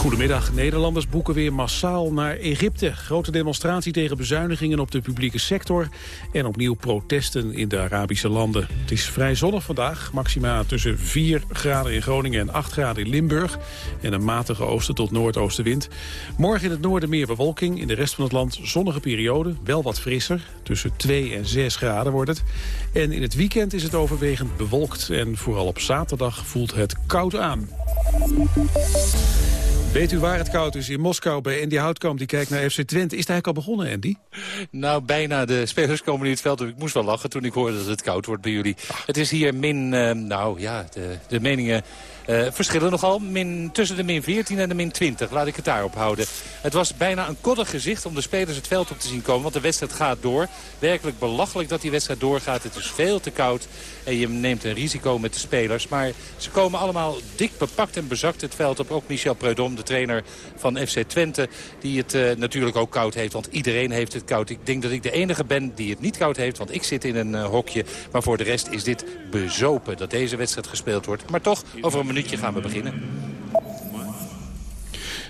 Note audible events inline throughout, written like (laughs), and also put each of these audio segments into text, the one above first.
Goedemiddag. Nederlanders boeken weer massaal naar Egypte. Grote demonstratie tegen bezuinigingen op de publieke sector... en opnieuw protesten in de Arabische landen. Het is vrij zonnig vandaag. Maxima tussen 4 graden in Groningen en 8 graden in Limburg. En een matige oosten tot noordoostenwind. Morgen in het noorden meer bewolking. In de rest van het land zonnige periode. Wel wat frisser. Tussen 2 en 6 graden wordt het. En in het weekend is het overwegend bewolkt. En vooral op zaterdag voelt het koud aan. Weet u waar het koud is? In Moskou bij Andy Houtkamp. Die kijkt naar FC Twente. Is het eigenlijk al begonnen, Andy? Nou, bijna. De spelers komen in het veld. Ik moest wel lachen toen ik hoorde dat het koud wordt bij jullie. Het is hier min, uh, nou ja, de, de meningen uh, verschillen nogal. Min, tussen de min 14 en de min 20. Laat ik het daarop houden. Het was bijna een koddig gezicht om de spelers het veld op te zien komen. Want de wedstrijd gaat door. Werkelijk belachelijk dat die wedstrijd doorgaat. Het is veel te koud. En je neemt een risico met de spelers. Maar ze komen allemaal dik bepakt en bezakt het veld op. Ook Michel Preudom, de trainer van FC Twente. Die het uh, natuurlijk ook koud heeft. Want iedereen heeft het koud. Ik denk dat ik de enige ben die het niet koud heeft. Want ik zit in een uh, hokje. Maar voor de rest is dit bezopen dat deze wedstrijd gespeeld wordt. Maar toch, over een minuutje gaan we beginnen.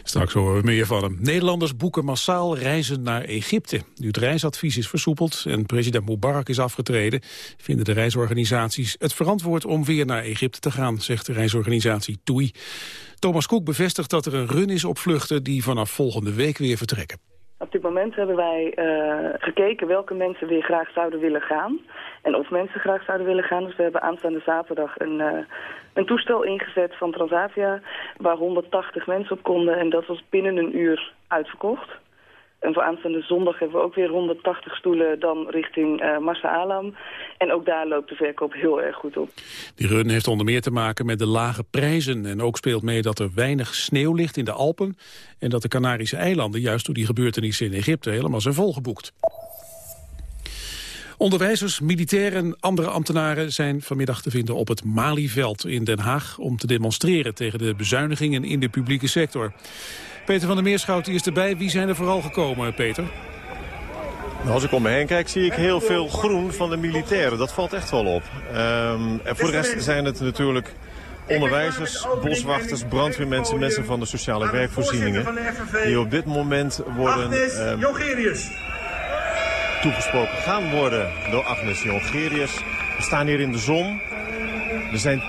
Straks horen we meer van hem. Nederlanders boeken massaal reizen naar Egypte. Nu het reisadvies is versoepeld en president Mubarak is afgetreden... vinden de reisorganisaties het verantwoord om weer naar Egypte te gaan... zegt de reisorganisatie TUI. Thomas Koek bevestigt dat er een run is op vluchten... die vanaf volgende week weer vertrekken. Op dit moment hebben wij uh, gekeken welke mensen weer graag zouden willen gaan. En of mensen graag zouden willen gaan. Dus we hebben aanstaande zaterdag een, uh, een toestel ingezet van Transavia... waar 180 mensen op konden en dat was binnen een uur uitverkocht. En voor aanstaande zondag hebben we ook weer 180 stoelen dan richting uh, Massa Alam. En ook daar loopt de verkoop heel erg goed op. Die run heeft onder meer te maken met de lage prijzen. En ook speelt mee dat er weinig sneeuw ligt in de Alpen. En dat de Canarische eilanden juist door die gebeurtenissen in Egypte helemaal zijn volgeboekt. Onderwijzers, militairen en andere ambtenaren zijn vanmiddag te vinden op het Malieveld in Den Haag om te demonstreren tegen de bezuinigingen in de publieke sector. Peter van der Meerschout is erbij. Wie zijn er vooral gekomen, Peter? Nou, als ik om me heen kijk, zie ik heel veel groen van de militairen. Dat valt echt wel op. Um, en voor de rest zijn het natuurlijk onderwijzers, boswachters, brandweermensen, mensen van de sociale werkvoorzieningen. Die op dit moment worden um, toegesproken gaan worden door Agnes Jongerius. We staan hier in de zon. Er zijn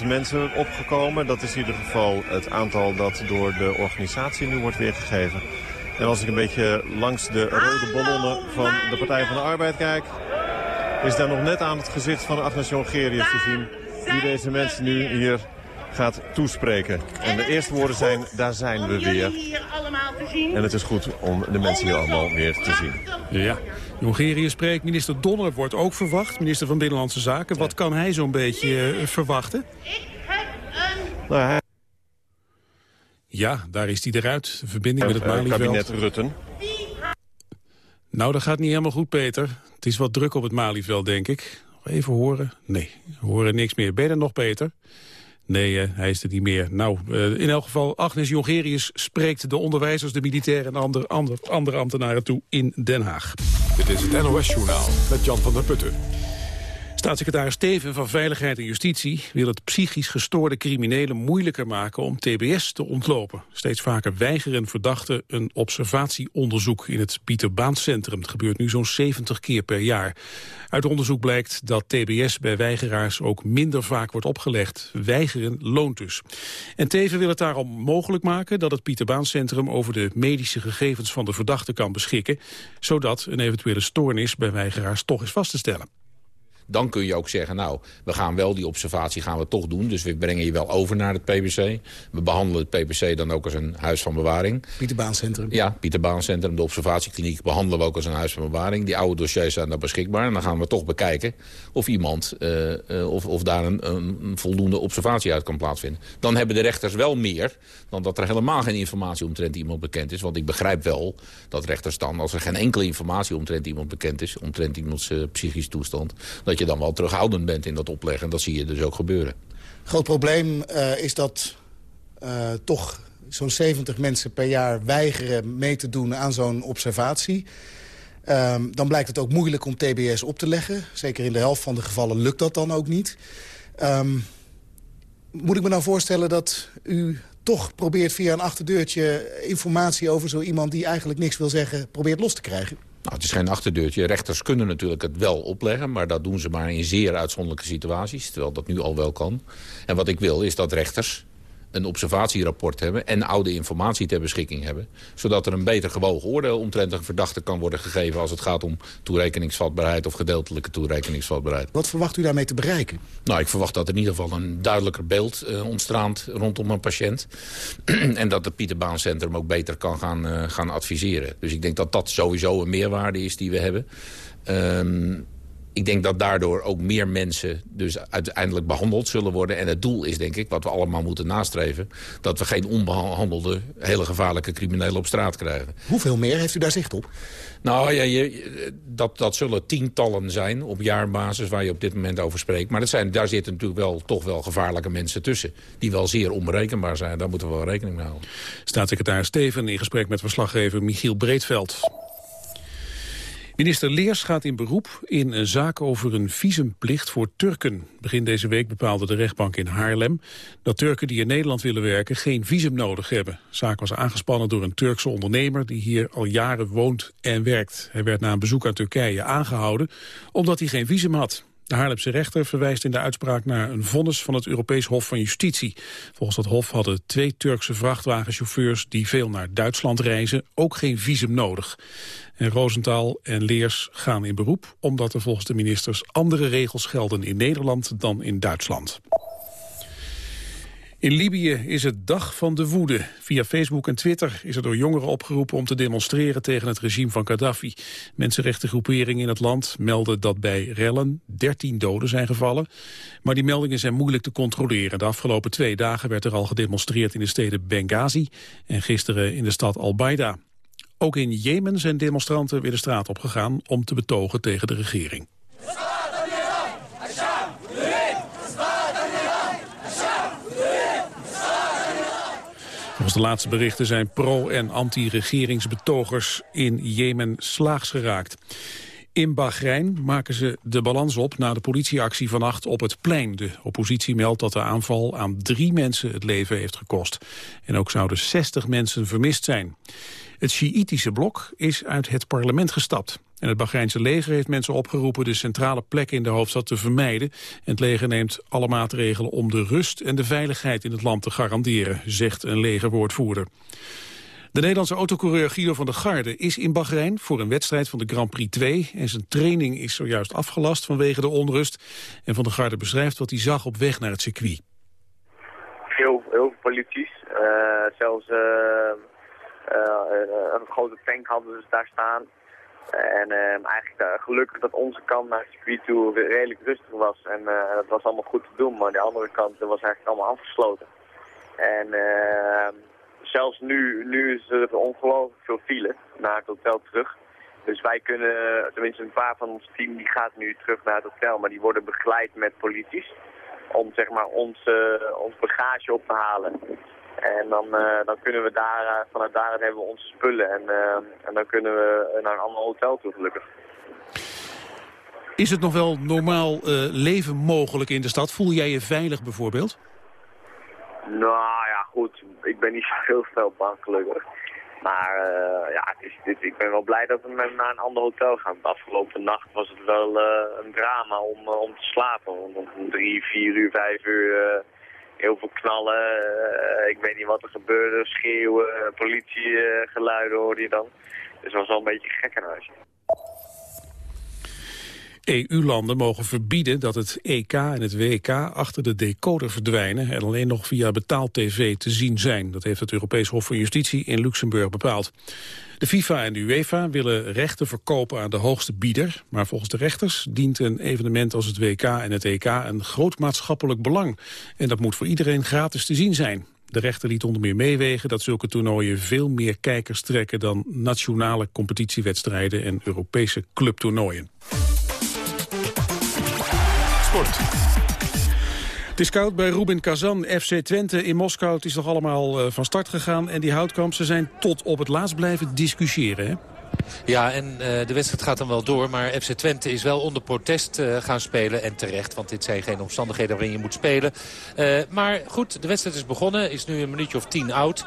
10.000 mensen opgekomen. Dat is in ieder geval het aantal dat door de organisatie nu wordt weergegeven. En als ik een beetje langs de rode ballonnen van de Partij van de Arbeid kijk... is daar nog net aan het gezicht van Agnes Jongerius te zien... die deze mensen nu hier gaat toespreken. En de eerste woorden zijn, daar zijn we weer. En het is goed om de mensen hier allemaal weer te zien. Ja. Spreekt, minister Donner wordt ook verwacht, minister van Binnenlandse Zaken. Wat kan hij zo'n beetje uh, verwachten? Nou, hij... Ja, daar is hij eruit. De verbinding met het Malieveld. Kabinet Rutten. Nou, dat gaat niet helemaal goed, Peter. Het is wat druk op het Malieveld, denk ik. Even horen. Nee, we horen niks meer. Ben je er nog, Peter? Nee, hij is er niet meer. Nou, uh, in elk geval, Agnes Jongerius spreekt de onderwijzers, de militairen en andere, andere, andere ambtenaren toe in Den Haag. Dit is het NOS-journaal met Jan van der Putten. Staatssecretaris Steven van Veiligheid en Justitie wil het psychisch gestoorde criminelen moeilijker maken om TBS te ontlopen. Steeds vaker weigeren verdachten een observatieonderzoek in het Pieter Baan Centrum. Het gebeurt nu zo'n 70 keer per jaar. Uit onderzoek blijkt dat TBS bij weigeraars ook minder vaak wordt opgelegd. Weigeren loont dus. En Teven wil het daarom mogelijk maken dat het Pieter Baan Centrum over de medische gegevens van de verdachte kan beschikken, zodat een eventuele stoornis bij weigeraars toch is vast te stellen. Dan kun je ook zeggen, nou, we gaan wel die observatie gaan we toch doen. Dus we brengen je wel over naar het PBC. We behandelen het PBC dan ook als een huis van bewaring. Pieterbaancentrum. Ja, Pieterbaancentrum. De observatiekliniek behandelen we ook als een huis van bewaring. Die oude dossiers zijn daar beschikbaar. En dan gaan we toch bekijken of iemand, uh, uh, of, of daar een, een, voldoende observatie uit kan plaatsvinden. Dan hebben de rechters wel meer dan dat er helemaal geen informatie omtrent iemand bekend is. Want ik begrijp wel dat rechters dan, als er geen enkele informatie omtrent iemand bekend is, omtrent iemands uh, psychische toestand, dat je dan wel terughoudend bent in dat opleggen. En dat zie je dus ook gebeuren. Groot probleem uh, is dat uh, toch zo'n 70 mensen per jaar weigeren mee te doen aan zo'n observatie. Ehm, dan blijkt het ook moeilijk om TBS op te leggen. Zeker in de helft van de gevallen lukt dat dan ook niet. Ehm, moet ik me nou voorstellen dat u toch probeert via een achterdeurtje... informatie over zo iemand die eigenlijk niks wil zeggen... probeert los te krijgen? Nou, het is geen achterdeurtje. Rechters kunnen natuurlijk het wel opleggen... maar dat doen ze maar in zeer uitzonderlijke situaties... terwijl dat nu al wel kan. En wat ik wil is dat rechters een observatierapport hebben... en oude informatie ter beschikking hebben. Zodat er een beter gewogen oordeel omtrent een verdachte kan worden gegeven... als het gaat om toerekeningsvatbaarheid of gedeeltelijke toerekeningsvatbaarheid. Wat verwacht u daarmee te bereiken? Nou, ik verwacht dat er in ieder geval een duidelijker beeld uh, rondom een patiënt. (clears throat) en dat het Pieterbaancentrum ook beter kan gaan, uh, gaan adviseren. Dus ik denk dat dat sowieso een meerwaarde is die we hebben. Um, ik denk dat daardoor ook meer mensen dus uiteindelijk behandeld zullen worden. En het doel is, denk ik, wat we allemaal moeten nastreven... dat we geen onbehandelde, hele gevaarlijke criminelen op straat krijgen. Hoeveel meer heeft u daar zicht op? Nou, ja, je, dat, dat zullen tientallen zijn op jaarbasis waar je op dit moment over spreekt. Maar dat zijn, daar zitten natuurlijk wel, toch wel gevaarlijke mensen tussen. Die wel zeer onberekenbaar zijn. Daar moeten we wel rekening mee houden. Staatssecretaris Steven in gesprek met verslaggever Michiel Breedveld. Minister Leers gaat in beroep in een zaak over een visumplicht voor Turken. Begin deze week bepaalde de rechtbank in Haarlem dat Turken die in Nederland willen werken geen visum nodig hebben. De zaak was aangespannen door een Turkse ondernemer die hier al jaren woont en werkt. Hij werd na een bezoek aan Turkije aangehouden omdat hij geen visum had. De Haarlemse rechter verwijst in de uitspraak naar een vonnis van het Europees Hof van Justitie. Volgens dat hof hadden twee Turkse vrachtwagenchauffeurs die veel naar Duitsland reizen ook geen visum nodig. En Rosenthal en Leers gaan in beroep omdat er volgens de ministers andere regels gelden in Nederland dan in Duitsland. In Libië is het dag van de woede. Via Facebook en Twitter is er door jongeren opgeroepen om te demonstreren tegen het regime van Gaddafi. Mensenrechtengroeperingen in het land melden dat bij rellen 13 doden zijn gevallen. Maar die meldingen zijn moeilijk te controleren. De afgelopen twee dagen werd er al gedemonstreerd in de steden Benghazi en gisteren in de stad Al-Baida. Ook in Jemen zijn demonstranten weer de straat opgegaan om te betogen tegen de regering. Volgens de laatste berichten zijn pro- en anti-regeringsbetogers in Jemen slaags geraakt. In Bahrein maken ze de balans op na de politieactie vannacht op het plein. De oppositie meldt dat de aanval aan drie mensen het leven heeft gekost. En ook zouden 60 mensen vermist zijn. Het Sjiïtische blok is uit het parlement gestapt. En het Bahreinse leger heeft mensen opgeroepen de centrale plekken in de hoofdstad te vermijden. En het leger neemt alle maatregelen om de rust en de veiligheid in het land te garanderen, zegt een legerwoordvoerder. De Nederlandse autocoureur Guido van der Garde is in Bahrein voor een wedstrijd van de Grand Prix 2. En zijn training is zojuist afgelast vanwege de onrust. En van der Garde beschrijft wat hij zag op weg naar het circuit. Heel, veel polities. Uh, zelfs uh, een grote tank hadden ze daar staan. En eigenlijk gelukkig dat onze kant naar het circuit toe redelijk rustig was. En dat was allemaal goed te doen, maar de andere kant was eigenlijk allemaal afgesloten. En zelfs nu, nu is er ongelooflijk veel file naar het hotel terug. Dus wij kunnen, tenminste een paar van ons team, die gaat nu terug naar het hotel. Maar die worden begeleid met polities om zeg maar ons, uh, ons bagage op te halen. En dan, uh, dan kunnen we daar, uh, vanuit daaruit hebben we onze spullen. En, en dan kunnen we naar een ander hotel toe, gelukkig. Is het nog wel normaal leven mogelijk in de stad? Voel jij je veilig bijvoorbeeld? Nou ja, goed. Ik ben niet zo heel veel bang, gelukkig. Maar uh, ja, het is, dit, ik ben wel blij dat we naar een ander hotel gaan. De afgelopen nacht was het wel uh, een drama om, uh, om te slapen. Om drie, vier uur, vijf uur heel veel knallen. ik weet niet wat er gebeurde. Schreeuwen, politiegeluiden hoorde je dan. Dus het was wel een beetje gek in huis. EU-landen mogen verbieden dat het EK en het WK achter de decoder verdwijnen en alleen nog via betaal-tv te zien zijn. Dat heeft het Europees Hof van Justitie in Luxemburg bepaald. De FIFA en de UEFA willen rechten verkopen aan de hoogste bieder, maar volgens de rechters dient een evenement als het WK en het EK een groot maatschappelijk belang. En dat moet voor iedereen gratis te zien zijn. De rechter liet onder meer meewegen dat zulke toernooien veel meer kijkers trekken dan nationale competitiewedstrijden en Europese clubtoernooien. Het is koud bij Rubin Kazan, FC Twente in Moskou. Het is nog allemaal uh, van start gegaan. En die houtkamp, ze zijn tot op het laatst blijven discussiëren. Hè? Ja, en uh, de wedstrijd gaat dan wel door. Maar FC Twente is wel onder protest uh, gaan spelen. En terecht, want dit zijn geen omstandigheden waarin je moet spelen. Uh, maar goed, de wedstrijd is begonnen. Is nu een minuutje of tien oud.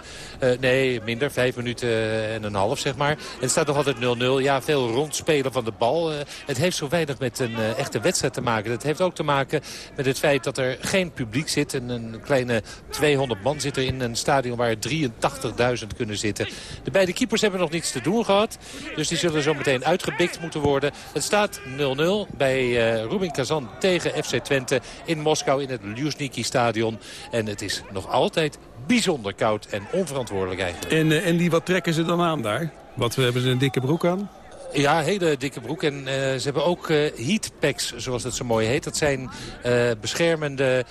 nee, minder. Vijf minuten en een half, zeg maar. En het staat nog altijd 0-0. Ja, veel rondspelen van de bal. het heeft zo weinig met een echte wedstrijd te maken. Het heeft ook te maken met het feit dat er geen publiek zit. En een kleine 200 man zit er in een stadion waar 83.000 kunnen zitten. De beide keepers hebben nog niets te doen gehad. Dus die zullen zo meteen uitgebikt moeten worden. Het staat 0-0 bij uh, Rubin Kazan tegen FC Twente in Moskou in het Luzhniki stadion. En het is nog altijd bijzonder koud en onverantwoordelijk eigenlijk. En, uh, en die, wat trekken ze dan aan daar? Wat hebben ze een dikke broek aan? Ja, hele dikke broek. En uh, ze hebben ook uh, heatpacks, zoals het zo mooi heet. Dat zijn uh, beschermende,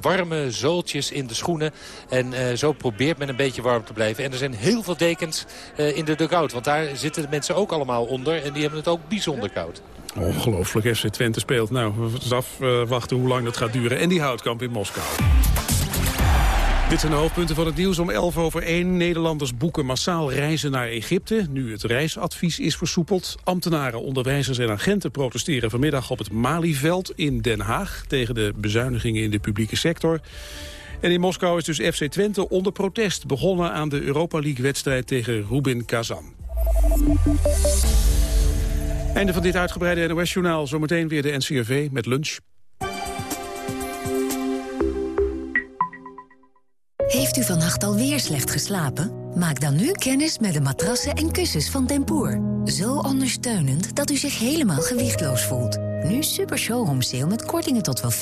warme zooltjes in de schoenen. En zo probeert men een beetje warm te blijven. En er zijn heel veel dekens in de dugout. Want daar zitten de mensen ook allemaal onder. En die hebben het ook bijzonder koud. Ongelooflijk, FC Twente speelt. Nou, we afwachten hoe lang dat gaat duren. En die houtkamp in Moskou. Dit zijn de hoofdpunten van het nieuws. Om 11 over 1 Nederlanders boeken massaal reizen naar Egypte. Nu het reisadvies is versoepeld. Ambtenaren, onderwijzers en agenten protesteren vanmiddag op het Malieveld in Den Haag... tegen de bezuinigingen in de publieke sector. En in Moskou is dus FC Twente onder protest... begonnen aan de Europa League-wedstrijd tegen Rubin Kazan. Einde van dit uitgebreide NOS-journaal. Zometeen weer de NCRV met lunch. Heeft u vannacht alweer slecht geslapen? Maak dan nu kennis met de matrassen en kussens van Tempoor. Zo ondersteunend dat u zich helemaal gewichtloos voelt. Nu super showroom sale met kortingen tot wel 50%.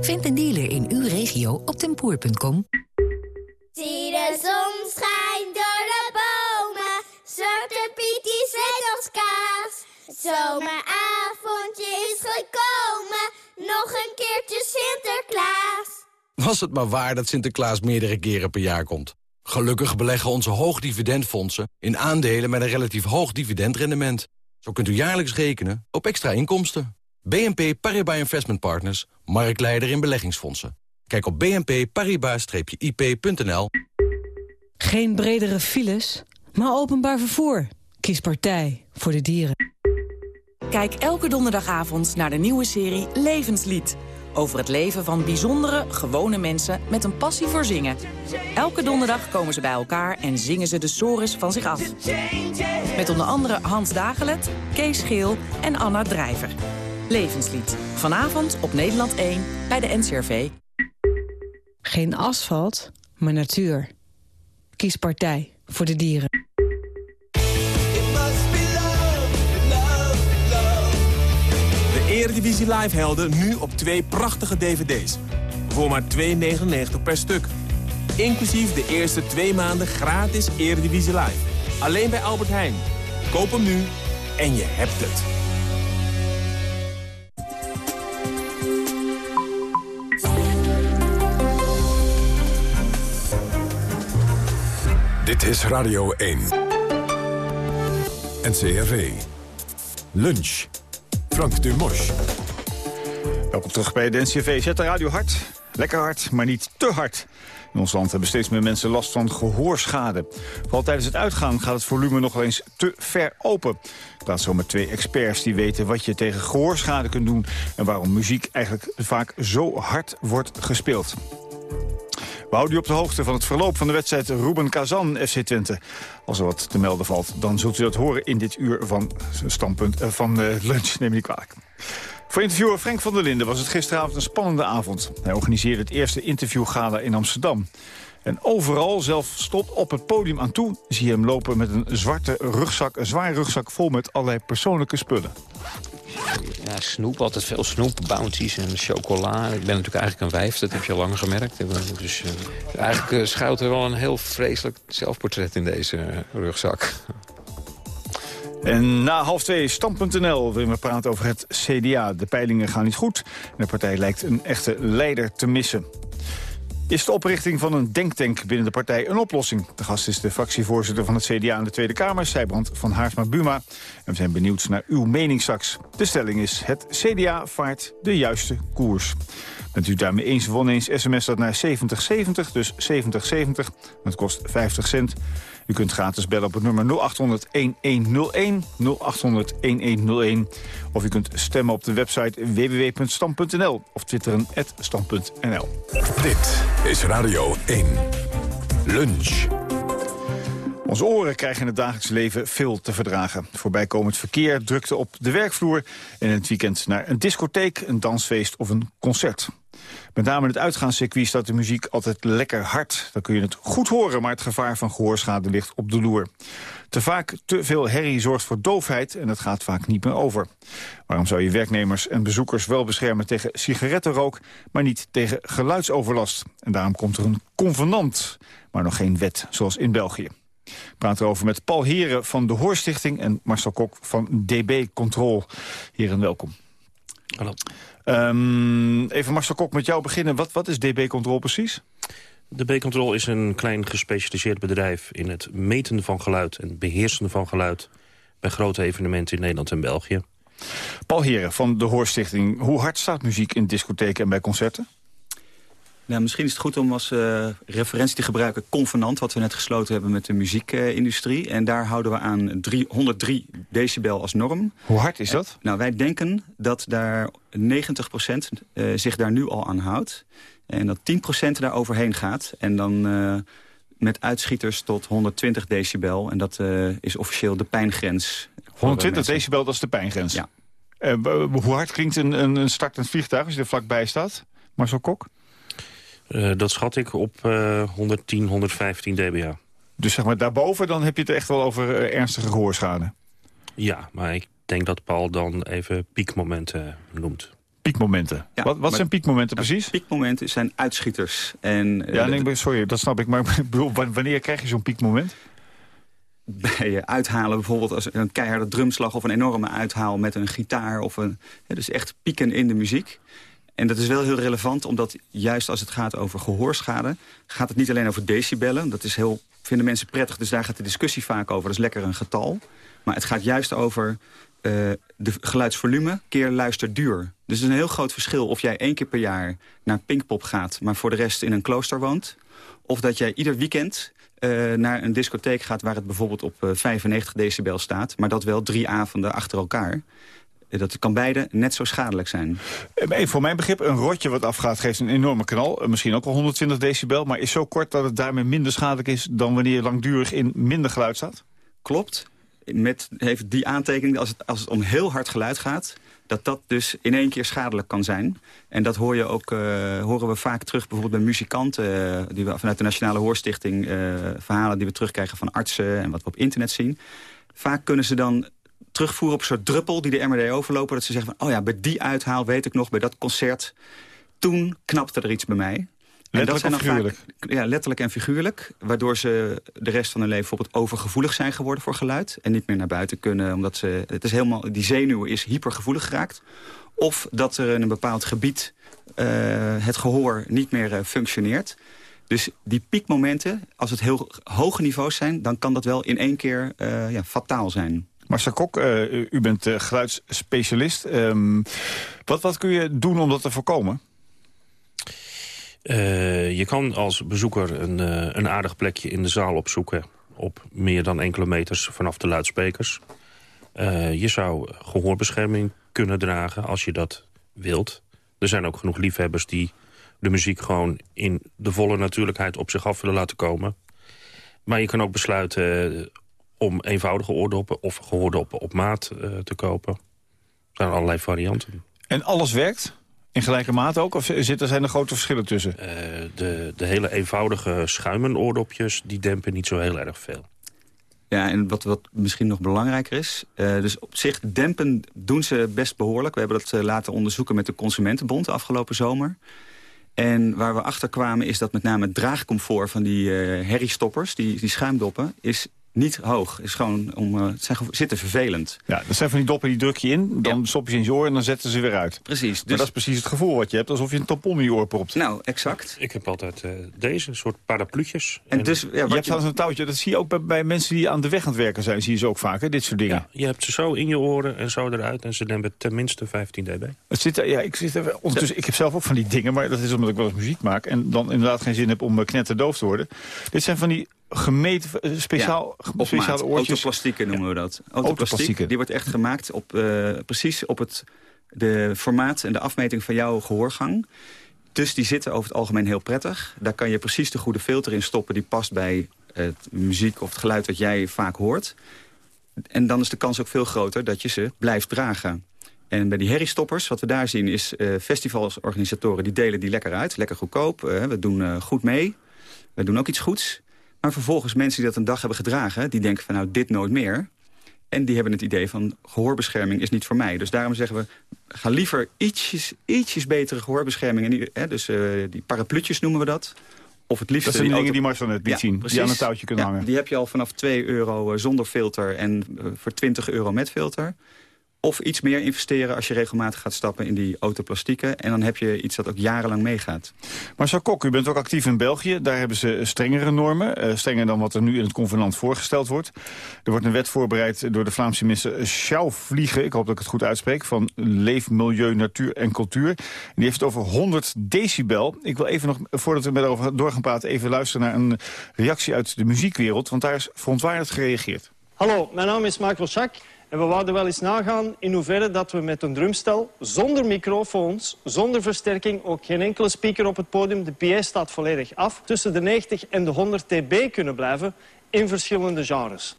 Vind een dealer in uw regio op tempoor.com. Zie de zon schijnt door de bomen. Zwarte Piet die zet ons kaas. Zomeravondje is gekomen. Nog een keertje Sinterklaas. Was het maar waar dat Sinterklaas meerdere keren per jaar komt. Gelukkig beleggen onze hoogdividendfondsen in aandelen met een relatief hoog dividendrendement. Zo kunt u jaarlijks rekenen op extra inkomsten. BNP Paribas Investment Partners, marktleider in beleggingsfondsen. Kijk op bnp-paribas-ip.nl. Geen bredere files, maar openbaar vervoer. Kies partij voor de dieren. Kijk elke donderdagavond naar de nieuwe serie Levenslied over het leven van bijzondere, gewone mensen met een passie voor zingen. Elke donderdag komen ze bij elkaar en zingen ze de sores van zich af. Met onder andere Hans Dagelet, Kees Geel en Anna Drijver. Levenslied. Vanavond op Nederland 1 bij de NCRV. Geen asfalt, maar natuur. Kies partij voor de dieren. Eredivisie Live helden nu op twee prachtige dvd's. Voor maar 2,99 per stuk. Inclusief de eerste twee maanden gratis Eredivisie Live. Alleen bij Albert Heijn. Koop hem nu en je hebt het. Dit is Radio 1. NCRV. Lunch. Frank Dumos. Welkom terug bij de NCV. Zet de radio hard. Lekker hard, maar niet te hard. In ons land hebben steeds meer mensen last van gehoorschade. Vooral tijdens het uitgaan gaat het volume nog eens te ver open. Ik praat zo met twee experts die weten wat je tegen gehoorschade kunt doen... en waarom muziek eigenlijk vaak zo hard wordt gespeeld. We houden u op de hoogte van het verloop van de wedstrijd Ruben Kazan FC Twente. Als er wat te melden valt, dan zult u dat horen in dit uur van, standpunt, uh, van uh, lunch. Neem niet kwalijk. Voor interviewer Frank van der Linden was het gisteravond een spannende avond. Hij organiseerde het eerste interviewgala in Amsterdam. En overal, zelfs tot op het podium aan toe, zie je hem lopen met een zwarte rugzak, een zwaar rugzak vol met allerlei persoonlijke spullen. Ja, snoep, altijd veel snoep, bounties en chocola. Ik ben natuurlijk eigenlijk een wijf, dat heb je al lang gemerkt. Dus uh, eigenlijk uh, schuilt er wel een heel vreselijk zelfportret in deze uh, rugzak. En na half twee, Stam.nl, waarin we praten over het CDA. De peilingen gaan niet goed en de partij lijkt een echte leider te missen. Is de oprichting van een denktank binnen de partij een oplossing? De gast is de fractievoorzitter van het CDA in de Tweede Kamer, Sijbrand van Haarsma-Buma. En we zijn benieuwd naar uw mening straks. De stelling is, het CDA vaart de juiste koers. Bent u daarmee eens of oneens, sms dat naar 7070, dus 7070. Dat kost 50 cent. U kunt gratis bellen op het nummer 0800-1101, 0800-1101. Of u kunt stemmen op de website www.stam.nl of twitteren stam.nl. Dit is Radio 1. Lunch. Onze oren krijgen in het dagelijks leven veel te verdragen. Voorbijkomend verkeer, drukte op de werkvloer... en in het weekend naar een discotheek, een dansfeest of een concert. Met name het uitgaanscircuit staat de muziek altijd lekker hard. Dan kun je het goed horen, maar het gevaar van gehoorschade ligt op de loer. Te vaak te veel herrie zorgt voor doofheid en het gaat vaak niet meer over. Waarom zou je werknemers en bezoekers wel beschermen tegen sigarettenrook... maar niet tegen geluidsoverlast? En daarom komt er een convenant, maar nog geen wet, zoals in België. We praten erover met Paul Heren van de Hoorstichting... en Marcel Kok van DB Control. Heren, welkom. Hallo. Um, even Marcel Kok, met jou beginnen. Wat, wat is DB Control precies? DB Control is een klein gespecialiseerd bedrijf... in het meten van geluid en beheersen van geluid... bij grote evenementen in Nederland en België. Paul Heren van de Hoorstichting. Hoe hard staat muziek in discotheken en bij concerten? Nou, misschien is het goed om als uh, referentie te gebruiken Convenant... wat we net gesloten hebben met de muziekindustrie. en daar houden we aan 3, 103 decibel als norm. Hoe hard is dat? Nou, wij denken dat daar 90 procent uh, zich daar nu al aan houdt. En dat 10 procent daar overheen gaat. En dan met uitschieters tot 120 decibel. En dat is officieel de pijngrens. 120 decibel, dat is de pijngrens? Ja. hoe hard klinkt een, een startend vliegtuig als je er vlakbij staat? Marcel Kok? Uh, dat schat ik op uh, 110, 115 dBA. Dus zeg maar daarboven, dan heb je het echt wel over uh, ernstige gehoorschade? Ja, maar ik denk dat Paul dan even piekmomenten noemt. Piekmomenten? Ja, wat wat zijn piekmomenten precies? Piekmomenten zijn uitschieters. En, ja, nee, sorry, dat snap ik. Maar (laughs) wanneer krijg je zo'n piekmoment? Bij uithalen bijvoorbeeld als een keiharde drumslag... of een enorme uithaal met een gitaar. Of een, ja, dus echt pieken in de muziek. En dat is wel heel relevant, omdat juist als het gaat over gehoorschade... gaat het niet alleen over decibellen. Dat is heel, vinden mensen prettig, dus daar gaat de discussie vaak over. Dat is lekker een getal. Maar het gaat juist over uh, de geluidsvolume keer luisterduur. Dus het is een heel groot verschil of jij één keer per jaar naar Pinkpop gaat... maar voor de rest in een klooster woont. Of dat jij ieder weekend uh, naar een discotheek gaat waar het bijvoorbeeld op uh, 95 decibel staat... maar dat wel drie avonden achter elkaar. Dat kan beide net zo schadelijk zijn. Even voor mijn begrip, een rotje wat afgaat geeft een enorme knal. Misschien ook wel 120 decibel, maar is zo kort dat het daarmee minder schadelijk is... dan wanneer je langdurig in minder geluid staat? Klopt. Met, heeft die aantekening, als het, als het om heel hard geluid gaat... dat dat dus in één keer schadelijk kan zijn. En dat hoor je ook, uh, horen we vaak terug bijvoorbeeld bij muzikanten... Uh, die we vanuit de Nationale Hoorstichting... Uh, verhalen die we terugkrijgen van artsen en wat we op internet zien. Vaak kunnen ze dan terugvoeren op een soort druppel die de MRD overlopen. Dat ze zeggen van, oh ja, bij die uithaal weet ik nog, bij dat concert... toen knapte er iets bij mij. Letterlijk en figuurlijk? Vaak, ja, letterlijk en figuurlijk. Waardoor ze de rest van hun leven bijvoorbeeld overgevoelig zijn geworden voor geluid. En niet meer naar buiten kunnen, omdat ze... Het is helemaal, die zenuw is hypergevoelig geraakt. Of dat er in een bepaald gebied uh, het gehoor niet meer uh, functioneert. Dus die piekmomenten, als het heel hoge niveaus zijn... dan kan dat wel in één keer uh, ja, fataal zijn. Marcel Kok, uh, u bent uh, geluidsspecialist. Um, wat, wat kun je doen om dat te voorkomen? Uh, je kan als bezoeker een, een aardig plekje in de zaal opzoeken... op meer dan enkele meters vanaf de luidsprekers. je zou gehoorbescherming kunnen dragen als je dat wilt. Er zijn ook genoeg liefhebbers die de muziek gewoon... in de volle natuurlijkheid op zich af willen laten komen. Maar je kan ook besluiten om eenvoudige oordoppen of gehoordoppen op maat uh, te kopen. Er zijn allerlei varianten. En alles werkt? In gelijke mate ook? Of zitten, zijn er grote verschillen tussen? Uh, de, de hele eenvoudige schuimenoordopjes, die dempen niet zo heel erg veel. Ja, en wat, wat misschien nog belangrijker is... Uh, dus op zich dempen doen ze best behoorlijk. We hebben dat uh, laten onderzoeken met de Consumentenbond de afgelopen zomer. En waar we achter kwamen is dat met name het draagcomfort van die uh, herriestoppers... die, die schuimdoppen, is niet hoog. Is gewoon om, uh, het zijn, zitten vervelend. Ja, dat zijn van die doppen, die druk je in, dan stop je ze in je oor en dan zetten ze weer uit. Precies. Dus... Maar dat is precies het gevoel wat je hebt, alsof je een tampon in je oor propt. Nou, exact. Ik heb altijd uh, deze, een soort parapluutjes. En, en dus, ja, je hebt trouwens een touwtje, dat zie je ook bij, bij, mensen die aan de weg aan het werken zijn, zie je ze ook vaak, hè, dit soort dingen. Ja, je hebt ze zo in je oren en zo eruit en ze nemen tenminste 15 dB. Het zit, ja, ik, zit er, ondertussen, ik heb zelf ook van die dingen, maar dat is omdat ik wel eens muziek maak en dan inderdaad geen zin heb om knetterdoof te worden. Dit zijn van die gemeten, speciaal, ja, speciale oortjes. Autoplastieken noemen we dat. Autoplastiek, die wordt echt gemaakt op, uh, precies op het de formaat en de afmeting van jouw gehoorgang. Dus die zitten over het algemeen heel prettig. Daar kan je precies de goede filter in stoppen... die past bij het muziek of het geluid dat jij vaak hoort. En dan is de kans ook veel groter dat je ze blijft dragen. En bij die herriestoppers, wat we daar zien, is uh, festivalsorganisatoren... die delen die lekker uit, lekker goedkoop. Uh, we doen uh, goed mee. We doen ook iets goeds. Maar vervolgens mensen die dat een dag hebben gedragen... die denken van nou, dit nooit meer. En die hebben het idee van gehoorbescherming is niet voor mij. Dus daarom zeggen we, ga liever ietsjes, ietsjes betere gehoorbescherming. Hè, dus uh, die parapluutjes noemen we dat. Of het liefst dat zijn die dingen die Marcel net liet ja, zien, precies. die aan een touwtje kunnen ja, hangen. Die heb je al vanaf 2 euro zonder filter en uh, voor 20 euro met filter. Of iets meer investeren als je regelmatig gaat stappen in die autoplastieken. En dan heb je iets dat ook jarenlang meegaat. Marcel Kok, u bent ook actief in België. Daar hebben ze strengere normen. Uh, strenger dan wat er nu in het convenant voorgesteld wordt. Er wordt een wet voorbereid door de Vlaamse minister Schouwvliegen. Ik hoop dat ik het goed uitspreek. Van Leef, Milieu, Natuur en Cultuur. En die heeft het over 100 decibel. Ik wil even nog, voordat we met over door gaan praten... even luisteren naar een reactie uit de muziekwereld. Want daar is verontwaardigd gereageerd. Hallo, mijn naam is Michael Schack. En we wouden wel eens nagaan in hoeverre dat we met een drumstel... zonder microfoons, zonder versterking, ook geen enkele speaker op het podium... de PA staat volledig af, tussen de 90 en de 100 dB kunnen blijven... in verschillende genres.